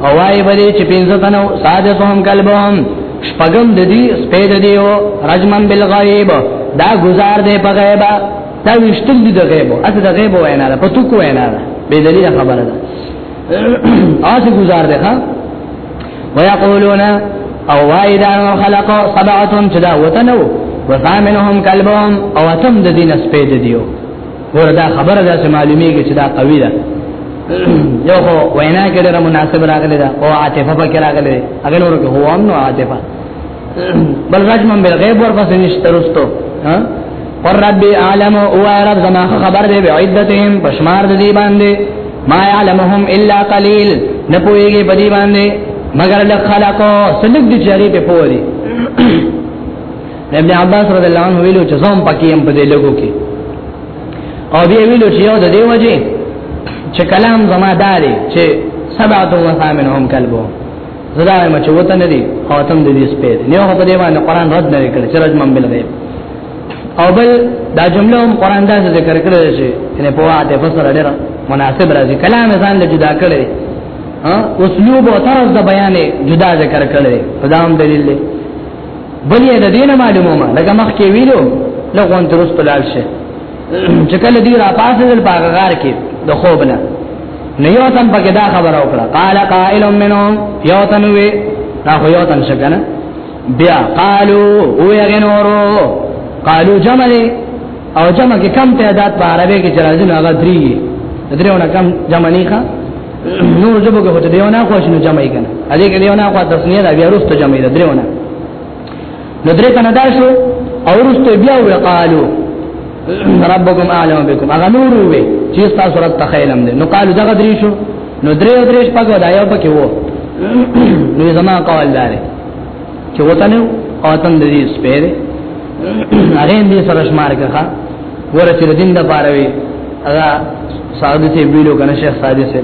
Speaker 2: او وای بری چې پنځه تنو سادسهم كلبهم شپغم د دې سپید دیو رجمن بالغیب دا گزار دې په غیبه دا وشتل دي د غیب او اته د غیب وینا ده پتو کو وینا ده به دلیل خبره ده آسه گزار ده ها ويقولون او وایدا خلق سبعه چدا وتنو وثامنهم كلبهم او اتم د دین سپید دیو وردا خبره ده چې معلومیږي چې دا قوی ده یو خو وینا کړه مناسب راغلی ده او عاطفه پکې راغلی هغه نور کې هو امنو عاطفه بل رجم بالغیب ورپسې نشته رستو ها پر رب عالم او رب زما خبر دی بعدتهم بشمار دی باندې ما يعلمهم الا قليل نه پويږي په دې باندې مگر له خلقو سلک دي چاري په پوري ابن عباس رضی الله عنه ویلو چې زوم پکې هم په دې لګو کې او بیا ویلو چې یو د دې وجه چې کلام زما داري چې سبعه و ثامنهم کلبو زدا ما چې وته نه دي او تم د دې سپید نه هو په دې باندې قران رد نه کړ چې رجم بل غیب او بل دا جمله هم قران دا ذکر کړل شي کنه په واده فسر ډیر مناسب راځي کلام ځان له جدا کړي ها اسلوب او طرز د بیان جدا ذکر کړي خدام دلیل دی بل یې د دینه معلومه ما لکه مخ کې ویلو لغون درست لال شي چې کله دی را پاسه دل باغ غار کې د خوبنه نه یو تن پکې دا خبره وکړه قال قائل منهم یو تن وی دا خو یو تن شګنه بیا قالو او یغنورو قالو جمع دی او جمع کې کم تعداد په عربی کې چرایي نه هغه درې درېونه کم جمع نه ښه نور جبو کې هوته دیونه خو شنو جمع یې کنه اځه کې دیونه خو تسنیه دا بیا وروسته جمع یې درېونه نو درې کنه دا شو او ورسته بیا وقالو ربکم اعلم بكم هغه نور وي چې تاسو رات تخیلم دي نو قالو دا درې شو نو درې او درې شپږ دا یو پکې وو نو زما قول دار چې وته نو او تم دې سپېره هغه دې سره شمار کړه ورته دین د پاره وي هغه ساده ته ویلو کنه شیخ ساده ته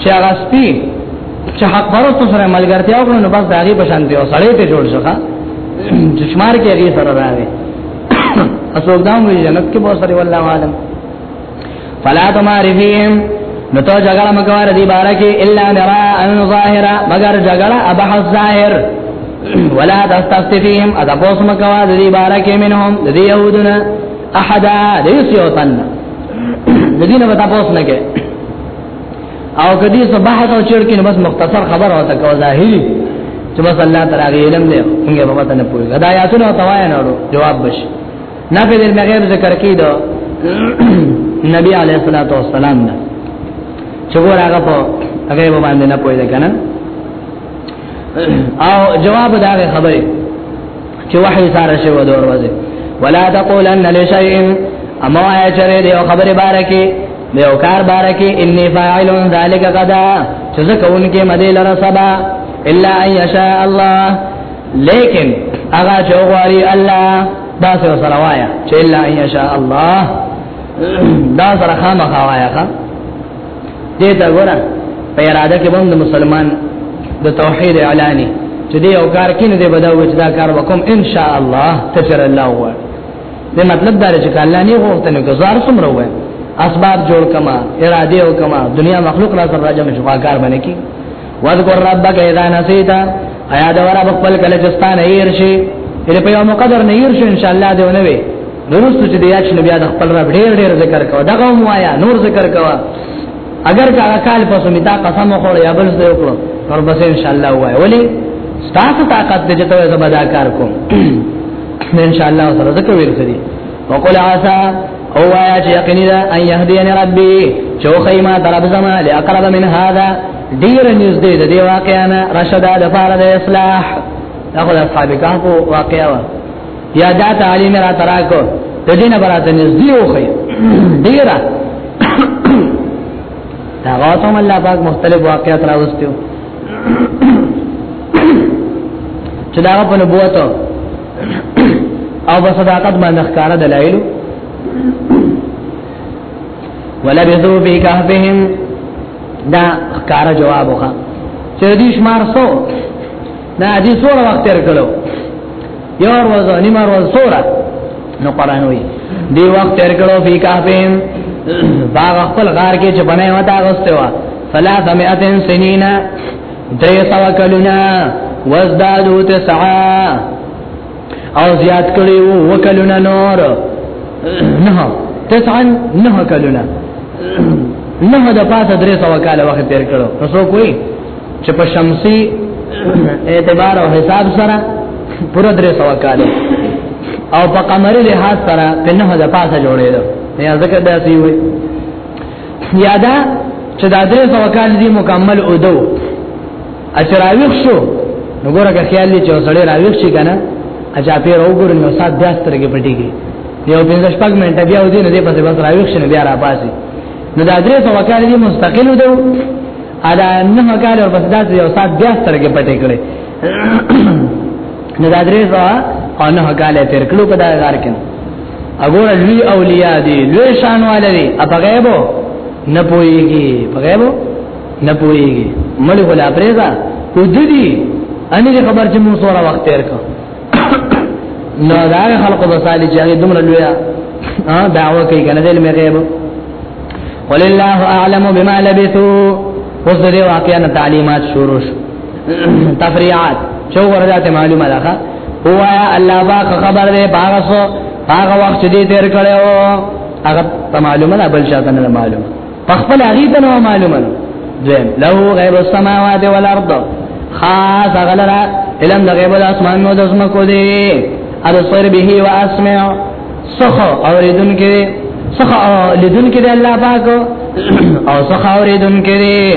Speaker 2: چې هغه سپي چې حق پرستو سره ملګرتیا وکړي نو بس داغي په شان دی او سړی ته جوړ شوه چې شمار کې هغه سره راغی اسوګ دا مې جنت کې به سره والله عالم فلا تمارفهم نو تو جګړه مګوار دی بارکه الا نرا ان ظاهرا مگر جګړه ابح الظاهر ولا تستفتهم اذا بوس مګوار دی بارکه منهم دی يهودنا احدا دی سيوتن د دې نه وتا پوس نه کې او کدی سو بحث او چړ کې بس مختصر خبر او تک ظاهری چې بس الله تعالی علم دې موږ په پته نه پوي غدا یاتونه او توای نه ورو جواب بش نه په دې مغیر ذکر کې دو نبی علیه الصلاۃ والسلام نه چې ګور هغه په هغه باندې نه پوي ده کنه او جواب دا خبره چې وحي سره شو د ورځې ولا تقولن لشيء اما یا چرې دی خبره بارکه دی او کار بارکه انی فاعل ذلک غدا چې زکون کې مدې لره سبا الا ان یشاء الله لیکن اغا چوغاری الله دا سره سره وایا چې الا ان یشاء الله دا سره خامخا وایا دې دا ګوره په اراده کې باندې مسلمان د توحید اعلان چې دې او کار کې نه دې بداو چې دا کار وکم ان شاء الله تجر الله هو دې مطلب دا چې الله نه غوښتنه گزار سم روه اسباب جوړ کما اراده او کما دنیا مخلوق را سره راځم شو کار باندې کې واذکر ربک اذا نسیت ایا دا ور خپل کله چستان ایر شي اله په یو مقدر نه ایر شي ان شاء الله دی ونه وي نورستو چې دی اچنه بیا د خپل رب ډیر ډیر ذکر کوه دغه موایا نور ذکر کوه اگر کا کال پسو میتا قسم خور یا بل څه وکړو نور بس ان شاء الله وای ولی ستاسو طاقت دې ته زما دا کار کوم ان شاء الله سره ذکر ویل کړی وقل عسى او وایا چې یقیني ده ان يهدين ربي چوخی ما طرف زما لاقرب من هذا ډیر نږدې ده دی واقعا رشدا د فار د اصلاح هغه اصحاب کهف واقعا وا یا دا تعلیم را تراکو د دینه برات نږدې وخی ډیر دا غوتم الله پاک مختلف واقعات راوستیو چې دا په نبوت او په صداقت باندې ښکارا دلایل ولبثو فی کهفهم دا ښکارا جواب وکړه چې دې شمار سو دا دې سوره وخت تر کړو یو ورځ نیمه ورځ سوره نو قران وی دی وخت تر کړو فی کهفهم باغ خپل غار کې چې بنه وتا غسته وا فلا ثمئتن سنینا درې سوا کلونه وزدادو تسعا او زیات کړي وو وکلونه نور نه تسعا نه کلونه نه د پاسه درې سوا کال وخت تیر کړو نو څو کوی چې په شمسي اعتبار او حساب سره پورا درې سوا کال او په قمري لحاظ سره په نه د پاسه جوړېدو نه ځکه داسي وي یادا چې دا درې سو کال دې مکمل اودو اچراویخ شو نو ګوره که خیال دې چې وسړی راویخ شي کنه اچا پیر وګور نو سات بیا سترګې پټیږي یو پنځه شپږ منټه بیا ودی نه دې پسې بس راویخ شنه بیا را پاسي نو دا درې سو کال دې مستقل اودو ادا نه کال او بس دا یو سات بیا سترګې پټې کړې نو دا درې سو او نه کال تیر کړو په دا غار کې اګور لوی اولیاء دی لوی شان والے دی په غیبو نه پويږي په غیبو نه پويږي ملي ولا پرېزا کو ددی ان دې خبر چې موږ سره وخت تیر کړ نو دا خلق د صالح چې دومره لوی ا دعوه کوي کنه دې مې غیب ولله اعلم بما لبثوا وصدر واقعا تعلیمات شروع شو تفریعات چو وردا ته معلومه ده هو الله با خبر ده باغسو هغه وخت دې تیر کړو هغه ته معلومه ده بل شاته نه معلومه خپل هغه ته نه معلومه ده له غیب السماوات والارض خاص غلرا علم د غیب د اسمان نو د زمکو دی ابصر به واسمع سخ اوریدن کې سخ لیدن کې الله پاک او سخ اوریدن کې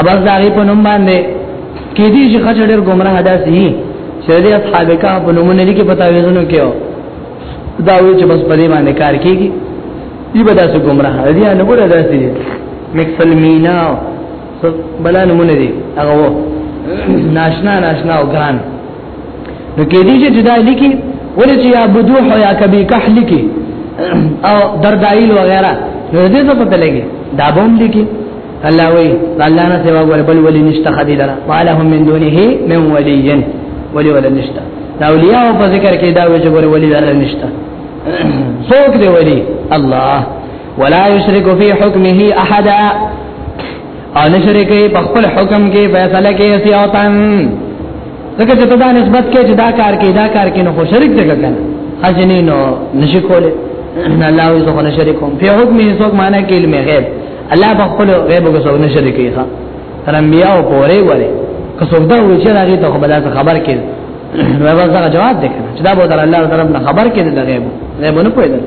Speaker 2: اباز دا غي په نوم باندې کې دي چې خچ ډېر گمراه ده سي چې د اصحاب کا په نومونه لیکي په تعویذونو کې او دا وی چې بس په دې باندې کار کیږي دی به تاسو گمراه دي نه ګوره داسې مکسل مینا بلا نمونه دي هغه ناشنا ناشنا او ګران نو کې دي چې دا لیکي ولې چې یا بدوح یا کبي کح لیکي او دردایل وغیرہ نو دې څه پته لګي دا بوم لیکي الله وی الله نه سوا غره بل ولی نشته خدیدره مالهم من دونه من ولی ولی ولا نشته دا اولیاء په ذکر کې دا وی چې غره ولی دره نشته څوک دی ولی الله ولا یشرک فی حکمه احد او نشری کوي په خپل حکم کې فیصله کوي اسی او تن ځکه چې دا نسبت کې چې دا کار کې دا کار کې نو خو شریک دی کنه اجنی نو نشي کوله الله یې څو نه شریکوم په حکم یې څوک معنی کې علم غیب الله په خپل غیب کې څو نه شریکي ښا تر انبیاء پورې وره که څوک دا وی چې هغه ته خبره خبر کې نو به ځکه جواب دی کنه چې دا به در الله طرف نه خبر کې دی غیب غیب نه پوهیدل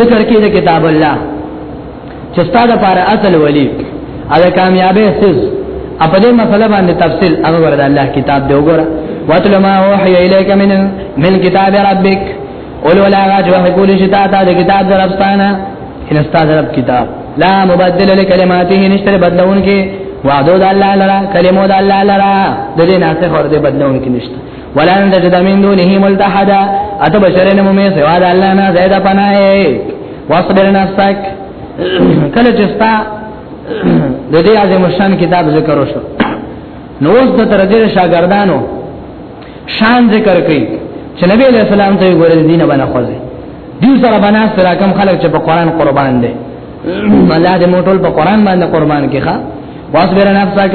Speaker 2: ذکر کې د کتاب الله چې ستاسو لپاره اصل ولی او کامیابې سز په دې مسله باندې تفصیل هغه ورته الله کتاب دی وګوره واتل ما وحی الیک من من کتاب ربک اول ولا غاج وحی کول شتا تا د کتاب درپستانه ان استاد رب کتاب لا مبدل لکلماته نشتر بدلون کې وعدو د الله لرا کلمو د الله لرا د دې ناسه ور دې بدلون کې نشته ولا ان تجد من دونه ملتحدا اتب شرن ممي سوا د الله نه زید پناه واصبر نفسك کله چې ستا د دې عظیم شان کتاب ذکر وشو نو اوس د ترجیح شاګردانو شان ذکر کړي چې نبی علیہ السلام ته ګورل دینه باندې خوځي دیو سره باندې سره کم خلک چې په قران قربان دي الله دې موټول په قران باندې قربان کړي ښا واصبر نفسك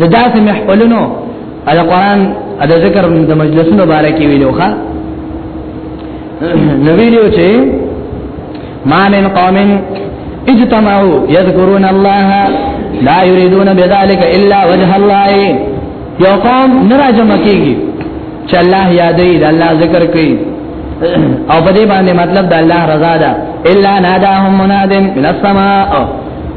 Speaker 2: د داسې محفلونو د قران د ذکر د مجلسونو باره کې ویلو ښا نو ویلو چې ما من قوم اجتمعوا يذكرون الله لا يريدون بذلك الا وجه الله یو قوم نراجم کیږي چې الله یادې د الله ذکر کوي او په دې باندې مطلب د الله رضا ده الا ناداهم منادم من السماء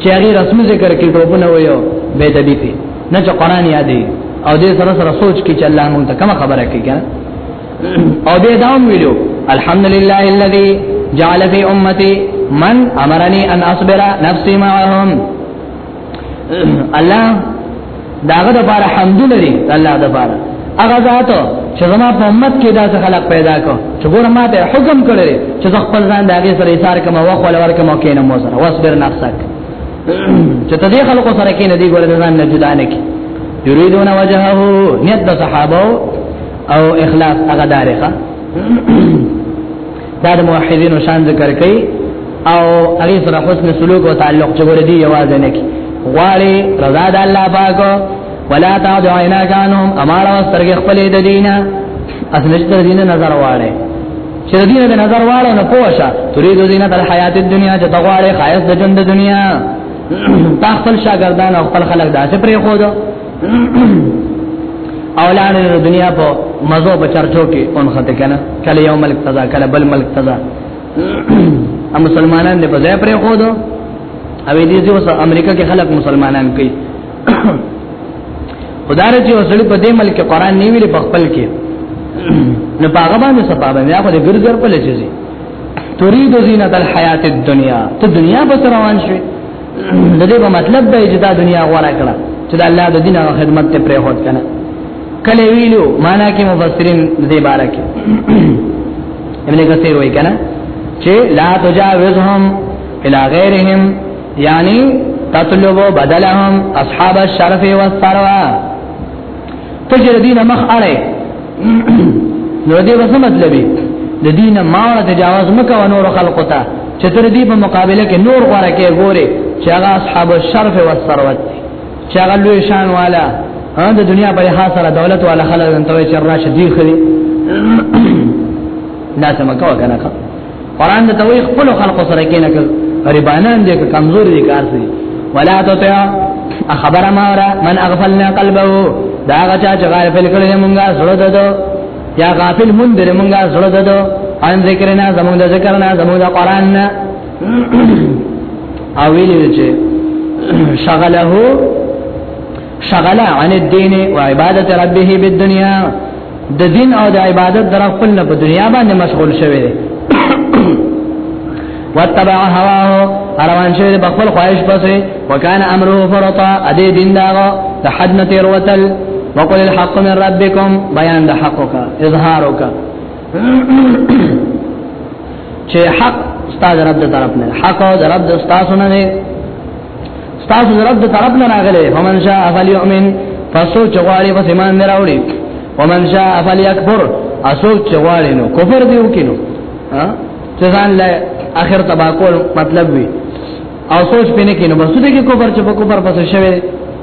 Speaker 2: چې هغه رسم ذکر کې ټوپونه ویو به دبی په نه چې قران یادې او دې سره سره سوچ کې چې الله مونږ ته کوم خبره کوي کنه او دې داوم ویلو الحمدلله الذي جعل في امتي من امرني ان اصبر نفسي معهم الله داغه د بار حمد لري الله د بار هغه ذات چې زما په امت کې دا خلق پیدا کو چې ګور ما ته حکم کړی چې خپل ځان داغه سره ایثار کوم او خپل ورکه مو کینم مو سره واصبر نفسک چې ته دې خلکو سره کې نه دی ګور ځان نه جدا نه کې یریدون وجهه نیت د صحابه او اخلاص هغه دارخه دا د موحدینو شان ذکر کوي او هغه سره حسن سلوک او تعلق چې ور دي یوازې نه کی غواړي رضا د الله پاک ولا تعد عینا کانهم امال واسترګ خپل د دینه اصل چې دینه نظر واړي چې دینه د نظر واړو نه پوښه تريد دینه د حیات دنیا چې تغواړي خایس د ژوند دنیا تا خپل شاګردان او خپل خلک داسې پرې خو اولاد د دنیا په مزو په چرچو کې اون خته کنه کله یو ملک تزا کله بل ملک تزا ا مسلمانان دې په ځای پرې خو دو او دې چې اوس امریکا کې خلک مسلمانان کوي خدای چې اوسړي په دې ملک قرآن نه ویلي په خپل کې نه پاغه باندې سبب نه هغه دې ګرځر په لچې تريد زینت الحیات الدنیا ته دنیا په روان شي د دې په مطلب دی چې دا دنیا غوړه کړه چې د الله د دین او خدمت ته پرې هوت کنه کله ویلو معنا کې مفسرین دې بارک ابن کثیر وایي کنه چې لا تجاوزهم الى غیرهم یعنی تطلب بدلهم اصحاب الشرف والثروه تجر دین مخ اړه نو دې وسه مطلبي د دین ماړه تجاوز مکو نور خلقو ته چې تر دې په مقابله کې نور غوړه کې ګوره چې هغه اصحاب الشرف او الثروت چې هغه لوی شان والا د دنیا په لحاظ سره دولت والا خلک انتوي چې راشه دی خري ناسمه کا وکنه قران ته وی خپل خلق سره کې نه کړ غریبانان دې کمزور دي کار سي ولا تطع خبر ما ورا من اغفلنا قلبه دا غچا چې غافل کړي مونږه زړه ددو یا غافل مونږ دې مونږه زړه ددو ان ذکرنا زمونږ د ذکرنا زمونږ د قران نه او ویل چې شغله شغله عن الدين وعبادت ربه بالدنيا د دین او د عبادت در خپل نه په دنیا باندې مشغول شوی دی واتبع هواه روان شوی په خپل خواهش پسې وکانه امره فرطا ا دې دین داغه د حد نه تیر وتل وقل الحق من ربكم بیان د حقک اظهارک چې حق استاد رب د طرف نه حق او رب د استاد نه تاسو رب د طرف نه راغله فمن شاء فليؤمن فسو چغواړي پس ایمان نه راوړي ومن شاء فليكفر اسو چغواړي نو کفر دی وکینو ها ځان له اخر تبا کول مطلب وي او سوچ پینې کینو بس دې کې کفر چې په کفر پس شوی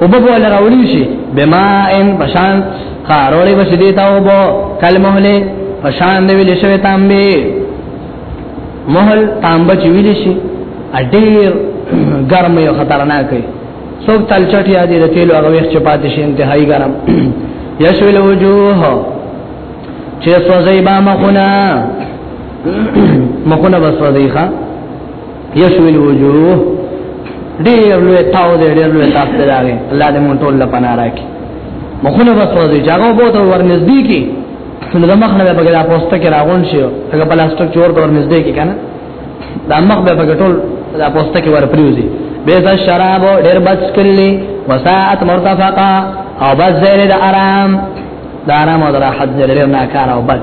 Speaker 2: او به بوله راوړی شي بما ان پشان خارولې بشي دي تا او بو کلمه له پشان دی ویل شوی تامبه مهل تامبه چې ویل شي اډیر ګرم یو خطرناک دی څوک تل چټي ادي د تیلو هغه وخت چې پاتې شي انتهایی ګرم یشویل وجوه چې سوځي با مخونه مخونه بسوځي ښا یشوی الوجوه ډیر لوی تاو دی ډیر لوی تاس دی راغی الله دې مونږ ټول لپاره راکړي مخونه بس وځي چې هغه بہت ورنږدې کی نو د مخ نه به بغیر پوسټ کې راغون شي هغه پلاستیک چور دور نږدې کی کنه دا مخ به بغیر ټول دا پوسټ کې ور پریوزي به ز شراب ډیر بچ کړي وساعت مرتفقه او بس زیر د آرام د آرام او د راحت زیر نه کار او بد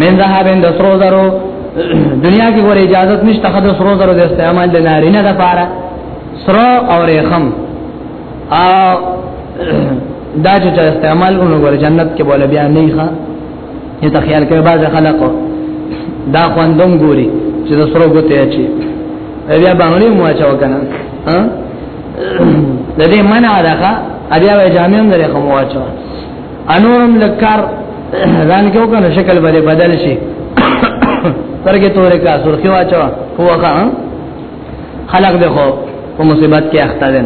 Speaker 2: من ذهب د سرو زرو دنیا کې ور اجازه نشته خدای سرو زرو د استعمال د نارینه د پاره سرو او رخم او دا چې استعمال کوو ور جنت کې بوله بیا نه ښه یې ته خیال کوي باز خلق دا خوندوم ګوري چې د سرو ګوتې اچي بیا باندې مو اچو کنه ها د دې منع ده ښا بیا وې جامې هم درې خمو اچو انورم لکار ځان کې وکنه شکل باندې بدل شي ترګه تورې کا سرخي واچو هوخه خلق دغه په مصیبت کې اخته دي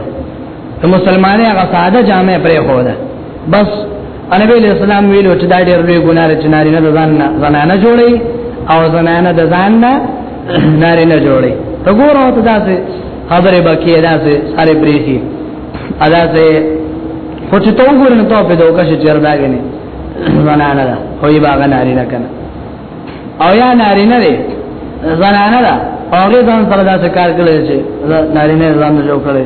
Speaker 2: ته مسلمانې هغه ساده جامې پرې خو ده بس انبي اسلام ویلو چې دا ډېر لوی ګناه لري چې ناري نه ځان نه زنانه جوړي او زنانه د ځان نه ناري نه جوړي ته ګوره ته دا خبره باقی ده ساري بریخي ادا ته خو چې تو ګورنه ته په دوکه چې چر داګنه زنانه ده خو یې باغ ناری نه کنه او یا ناری نه ده زنانه ده هغه ځان سره دا کار کړی چې ناری نه ځان جوړ کړی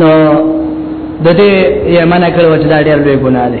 Speaker 2: نو د دې یې منع کړو چې دا ډېر لوی ګناه ده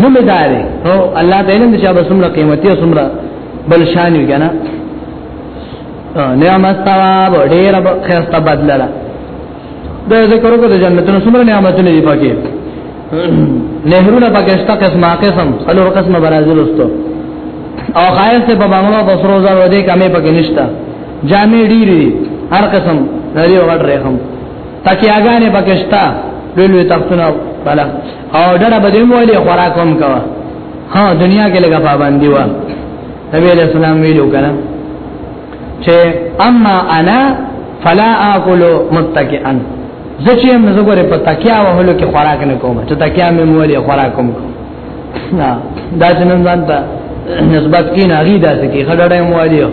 Speaker 2: نو مې داري او الله تعالی دې شابه سمره قیمتي سمره بل شان وي کنه نعمت ثواب ډېر خیر ته بدللا د ذکر کو د جنتونو سمره نعمتونه دي پکې نهرونه پکې شته قسمه قسم څلور قسمه برازي رستو او خایس ته په بنگلو د سرو زر ودی کمې پکې نشته جامې ډېری هر قسم لري وړ رحم تکي اگانې پکې شته لوی لوی تختونه بالا او ډډه به دې مولې خوراک هم کوا ها دنیا کې لګا پابندي و نبی علیہ السلام ویلو کنه چې اما انا فلا اكل متكئا زچې هم نه زګورې په تکیا وهلو کې خوراک نه کوم چې تکیا مې مولې خوراک کوم دا چې نن ځان ته نسبت کې نه غي داسې کې خډړې مولې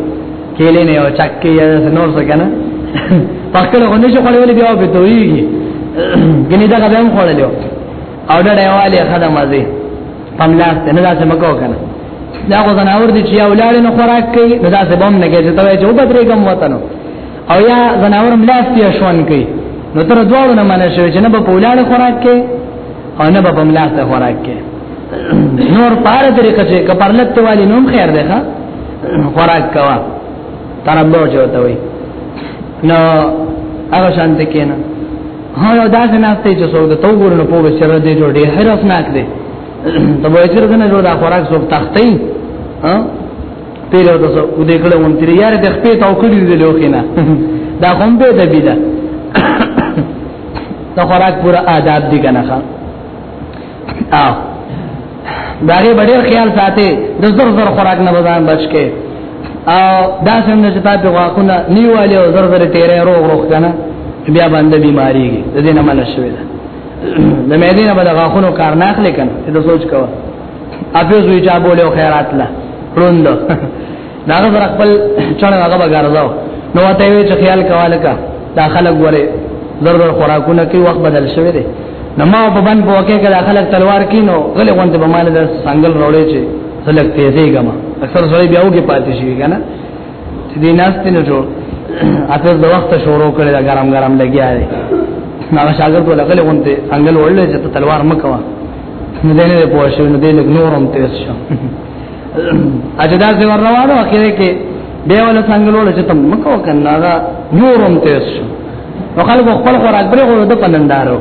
Speaker 2: کېلې نه او چکه یا نور څه کنه پخکل خو نشو خړول بیا په تویږي ګنې دا غوښم خړل او دا ډیواله خدمه دي پملاس نه دا څه مکو کنه دا غو زناور دي چې اولاد نه خوراک کوي نو دا څه بم نه کوي ته وایي چې وبدري کوم وطن او یا زناور ملاس تی شون کوي نو تر دواړو نه منل شوی چې نه په اولاد خوراک کوي او نه په ملاس خوراک کوي نور پاره طریقه چې کپرلت والی نوم خیر ده ښا خوراک کوا تربو چوته وي نو هغه شانت کینا هو یو داس نه ستې چې څو د تو ګور نه پوه سر دې جوړ دې حرس ناک دې ته به چر کنه جوړ دا خوراک څو تختې ها پیرو د څو دې کله مون تیر یار د خپې تو کړی دې لوخینا دا هم به د بيدا د خوراک پورا آداب دي کنه او داغه بډیر خیال ساتي د زر زر خوراک نه بزان بچ کې او دا څنګه چې تاسو واکونه نیواله او زر زر تیرې روغ روغ کنه بیا باندې بیماریږي د دې نه مل شوی ده د مېدین په دغه خونو کار نه اخلي کنه ته سوچ کوه اپیوز وی چا بوله خیرات لا روند دا غره خپل چړ هغه بغارځو نو ته وی چې خیال کواله کا دا خلک وره زر زر خوراکونه کوي وخت بدل شوی دی نو ما په باندې په وکه کې داخله تلوار کینو غلې غونډه به مال د سنگل روړې چې سلک تیزې ګما اکثر سړی بیا وګه پاتې شي کنه چې دې ناست نه جوړ اته د وخت شروع کړي دا ګرم ګرم لګیا دی نو شاګرد ولا غلې غونډه سنگل وړلې چې تلوار مکوا نو دې نه پوه شو نو دې لګ نورم تیز شو اجدا سے ور روانو اخر کې به ول څنګه لول چې تم مکو کنه دا نورم تیس نو خلک خپل خور اکبر خو د پنندارو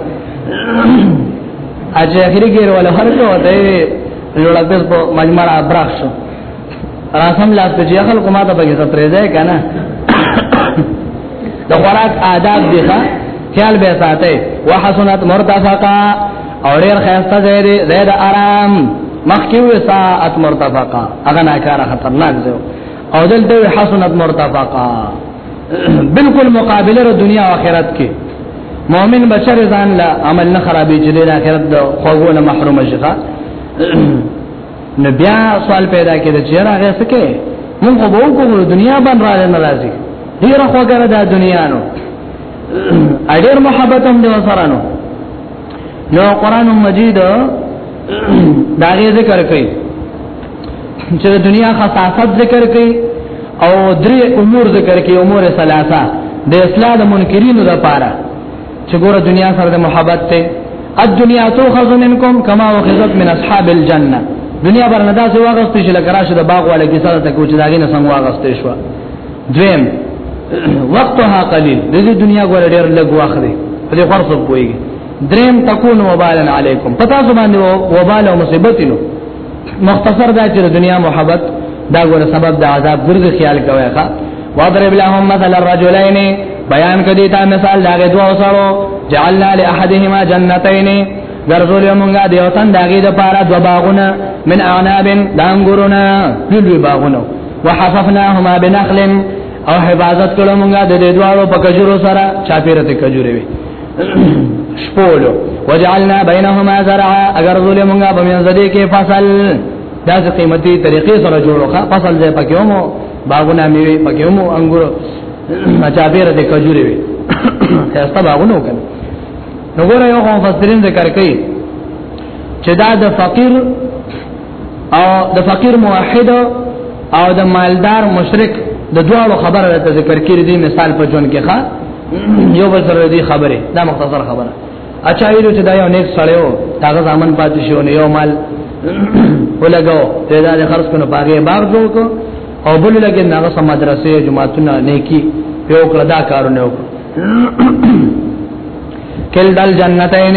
Speaker 2: اجه اخر کې ور ول هر کو ته لول بس په مجمع ابراخ شو راسم لاس په جهل کومه ته بګه ترې ځای کنه د خوراک آداب دي ښا خیال به ساته وحسنت مرتفقا او ډیر خیسته ځای دی زید آرام مخکې وې ساعت مرتفقه هغه ناکاره خطرناک ځای او دلته حسنت مرتفقه بالکل مقابله د دنیا او آخرت کې مؤمن بشر ځان لا عمل نه خرابې چې د آخرت د خوګو نه محروم شي نو بیا سوال پیدا کېد چې راغې سکے مونږ به وګورو دنیا باندې را نه راځي ډیر خوګره د دنیا نو اړیر محبت هم د وسرانو نو قران مجید دا غي ذکر کوي چې د دنیا خصاصت ذکر کوي او درې امور ذکر کوي امور ثلاثه د اصلاح د منکرینو لپاره چې ګوره دنیا سره د محبت ته الدنيا تؤخذ منكم كما اخذت من اصحاب الجنه دنیا برنه دا څه واغستې چې لکه راشه د باغ والا کې سره تکو چې داګه نه څنګه واغستې شو دویم وقتها قلیل د دې دنیا ګور ډیر لږ وخت دی په دې خرڅ پويږي دریم تكون وبالا علیکم پتا څه باندې وبال او مصیبت نو مختصر دا چې دنیا محبت دا ګور سبب د عذاب ګرځي خیال کوي ښا واضرب لهم مثل الرجلين بیان کدی تا مثال دا غي دوه سره جعلنا لاحدهما جنتين ګرځول موږ د یو تن داګه د پاره دو باغونه من اعناب دانګورونه لوی باغونه وحففناهما بنخل او حفاظت کړو مونږه د دې دواړو په کجورو سره چا پیرته کجوري وي شپولو وجعلنا بينهما زرعا اگر ظلم مونږه په منځ دې کې فصل دا څه قیمتي طریقې سره جوړوخه فصل دې پکې ومو باغونه میوه پکې ومو انګور چا پیرته کجوري وي خسته باغونه وکړي نو ګوره یو مفسرین ذکر کوي چې دا د فقیر او د فقیر موحد او د مالدار مشرک د دوه خبره راته ذکر کړی دی مثال په جون کې ښا یو بل سره دی خبره دا مختصر خبره اچھا ویلو چې دا یو نیک سړیو هغه ځامن پاتې شو نه یو مال ولګاو ته دا د خرڅ کنه پاګه باغ جوړ کو او بل لګي نه سم مدرسې جماعتونه نیکی یو کړه دا کارونه وکړه کل دل جنتین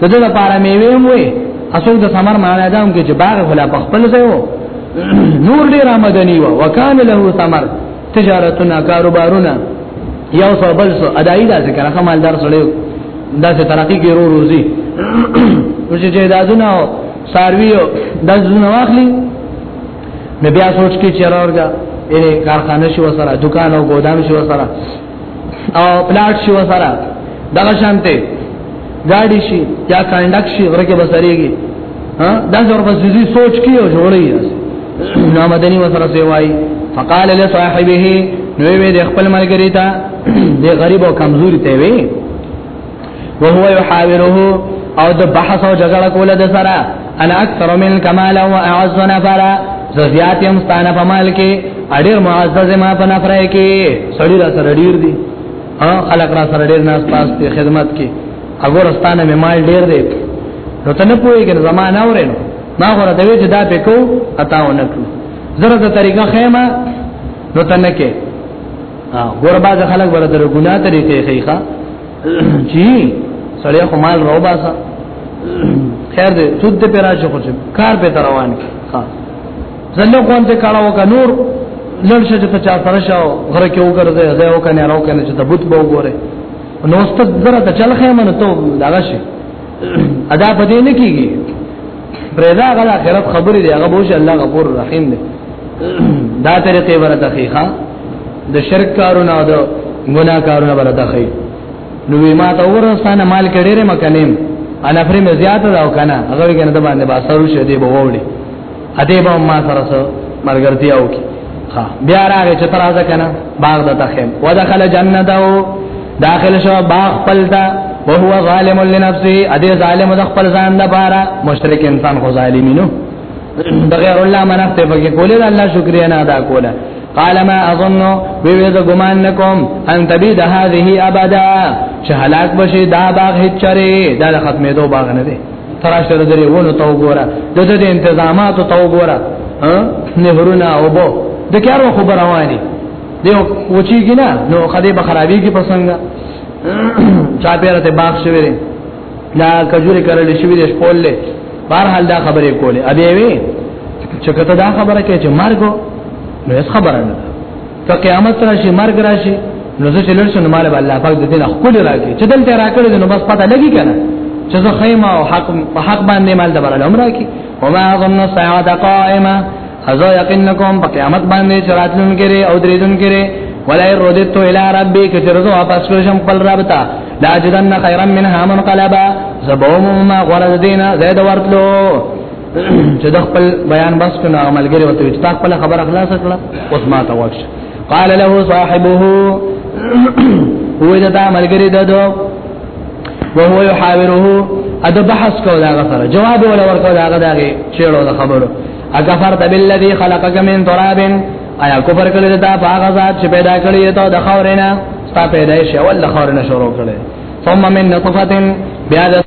Speaker 2: د دې لپاره میوه هم وي اصل د ثمر معنا دا هم کې چې باغ خلا په خپل ځای وو نور ډیر آمدنی و وکان له ثمر تجارتنا کاروبارونه یو څو بل څو ادایي دا ذکر هغه مالدار سره دا څه ترقی کې رو روزي چې چې دادونه ساروی د زونه واخلي نو بیا سوچ کې چرورګه یې کارخانه شو سره دکان او ګودام شو سره او پلاټ شي وسره دغه شانته گاډي شي یا کانډک شي ورکه بسريږي ها دا زور بس دي سوچ کی او جوړي نو مدني وسره سی وای فقال لصاحبه نو وی د خپل ملګری ته د غریب او کمزوري ته وی وهو يحاوره او د بحث او جګړه کول د سره انا اکثر من کمال او اعز نفرا زیات يم ستانه په مال کې اړیر معزز ما په نفره کې سړی را سره ډیر دي ها خلق را سره ډیر ناس پاس په خدمت کې اګور ستانه مې مال ډیر دی نو تنه پوي کې زمانہ اورې نو ما غره د وی چې دا پکو اتاونه کړو زره د طریقه خیمه نو تنه کې ګور باز خلک ور در ګنا طریقې خيخه چی سړی خو مال رو باسا خیر دې سود دې پیرا شو خو کار به روان کی ها زنه کوم ته کاړه وک نور لړشه چې ته چا سره شاو غره کې وګرځي زه یو کنه راو کنه چې تبوت به وګوره نو است زره ته چل خیمه نو ته داغه شي ادا پدې نه کیږي پرېدا غل اخرت خبرې دی هغه بوش الله غفور رحیم دی دا طریقې ورته خيخه د شرک کارونه او د ګناه کارونه برته خي نو ما ته ورسانه مال کډېره مکنیم انا فرې مې زیات دا او کنه هغه وګنه د باندې با سرو شه دی به وړي اته به ما سره سره مرګرتي او کی ها بیا راغی چې ترازه کنه باغ د تخیم ودخل جنته داخل شو باغ پلتا وهو ظالم لنفسه اده ظالم د خپل ځان د بارا مشرک انسان خو ظالمینو بغیر الله منافع په کې کولې الله شکر نه ادا کوله قال ما اظن بيوز غمان نکوم ان تبيد هذه ابدا چې هلاک بشي دا باغ هچره دا ختمه دو باغ نه دي تراشه درې ونه تو ګوره د دې انتظامات تو ګوره ها نهرونه او بو د کارو خبر رواني دیو وچی کی نا نو خدای به خرابی کی پسنګ چا پیرته باغ شوی لا کجوري کرل شي وي شپول له بهر حال دا خبرې کولې ابي وي چې کته دا خبره کې چې مرګ نو اس خبره نه ته قیامت راشي مرګ راشي نو زه چې لرسن مال به الله پاک دې نه خپل راکړي چې دلته راکړي نو بس پته لګي کنه چې زه خیمه او حق په حق باندې مال د برابر عمره کې وما اظن الساعه قائمه ازا یقین نکوم په قیامت باندې چراتلون کړي او درېدون کړي ولا ردت الى ربي کچرزو واپس کوشم خپل رب ته لا اجدن خيرا منها منقلبا زبوم ما غرض دینه زید ورتلو چې د خپل بیان بس کنه عملګری وته چې تا خپل خبر اخلاص کړه اوس ما ته وښه قال له صاحبه هو دا د عملګری ددو وهو يحاوره اده بحث کو دا غفر جواب ولا ورکو دا غداغه چېړو د خبرو اکفرت بالذي خلقك من تراب ایا کفر کړی دا په هغه ذات چې پیدا کړی ته د خورینه ستا پیدایش اول د خورینه شروع کړي ثم من نطفه بیا د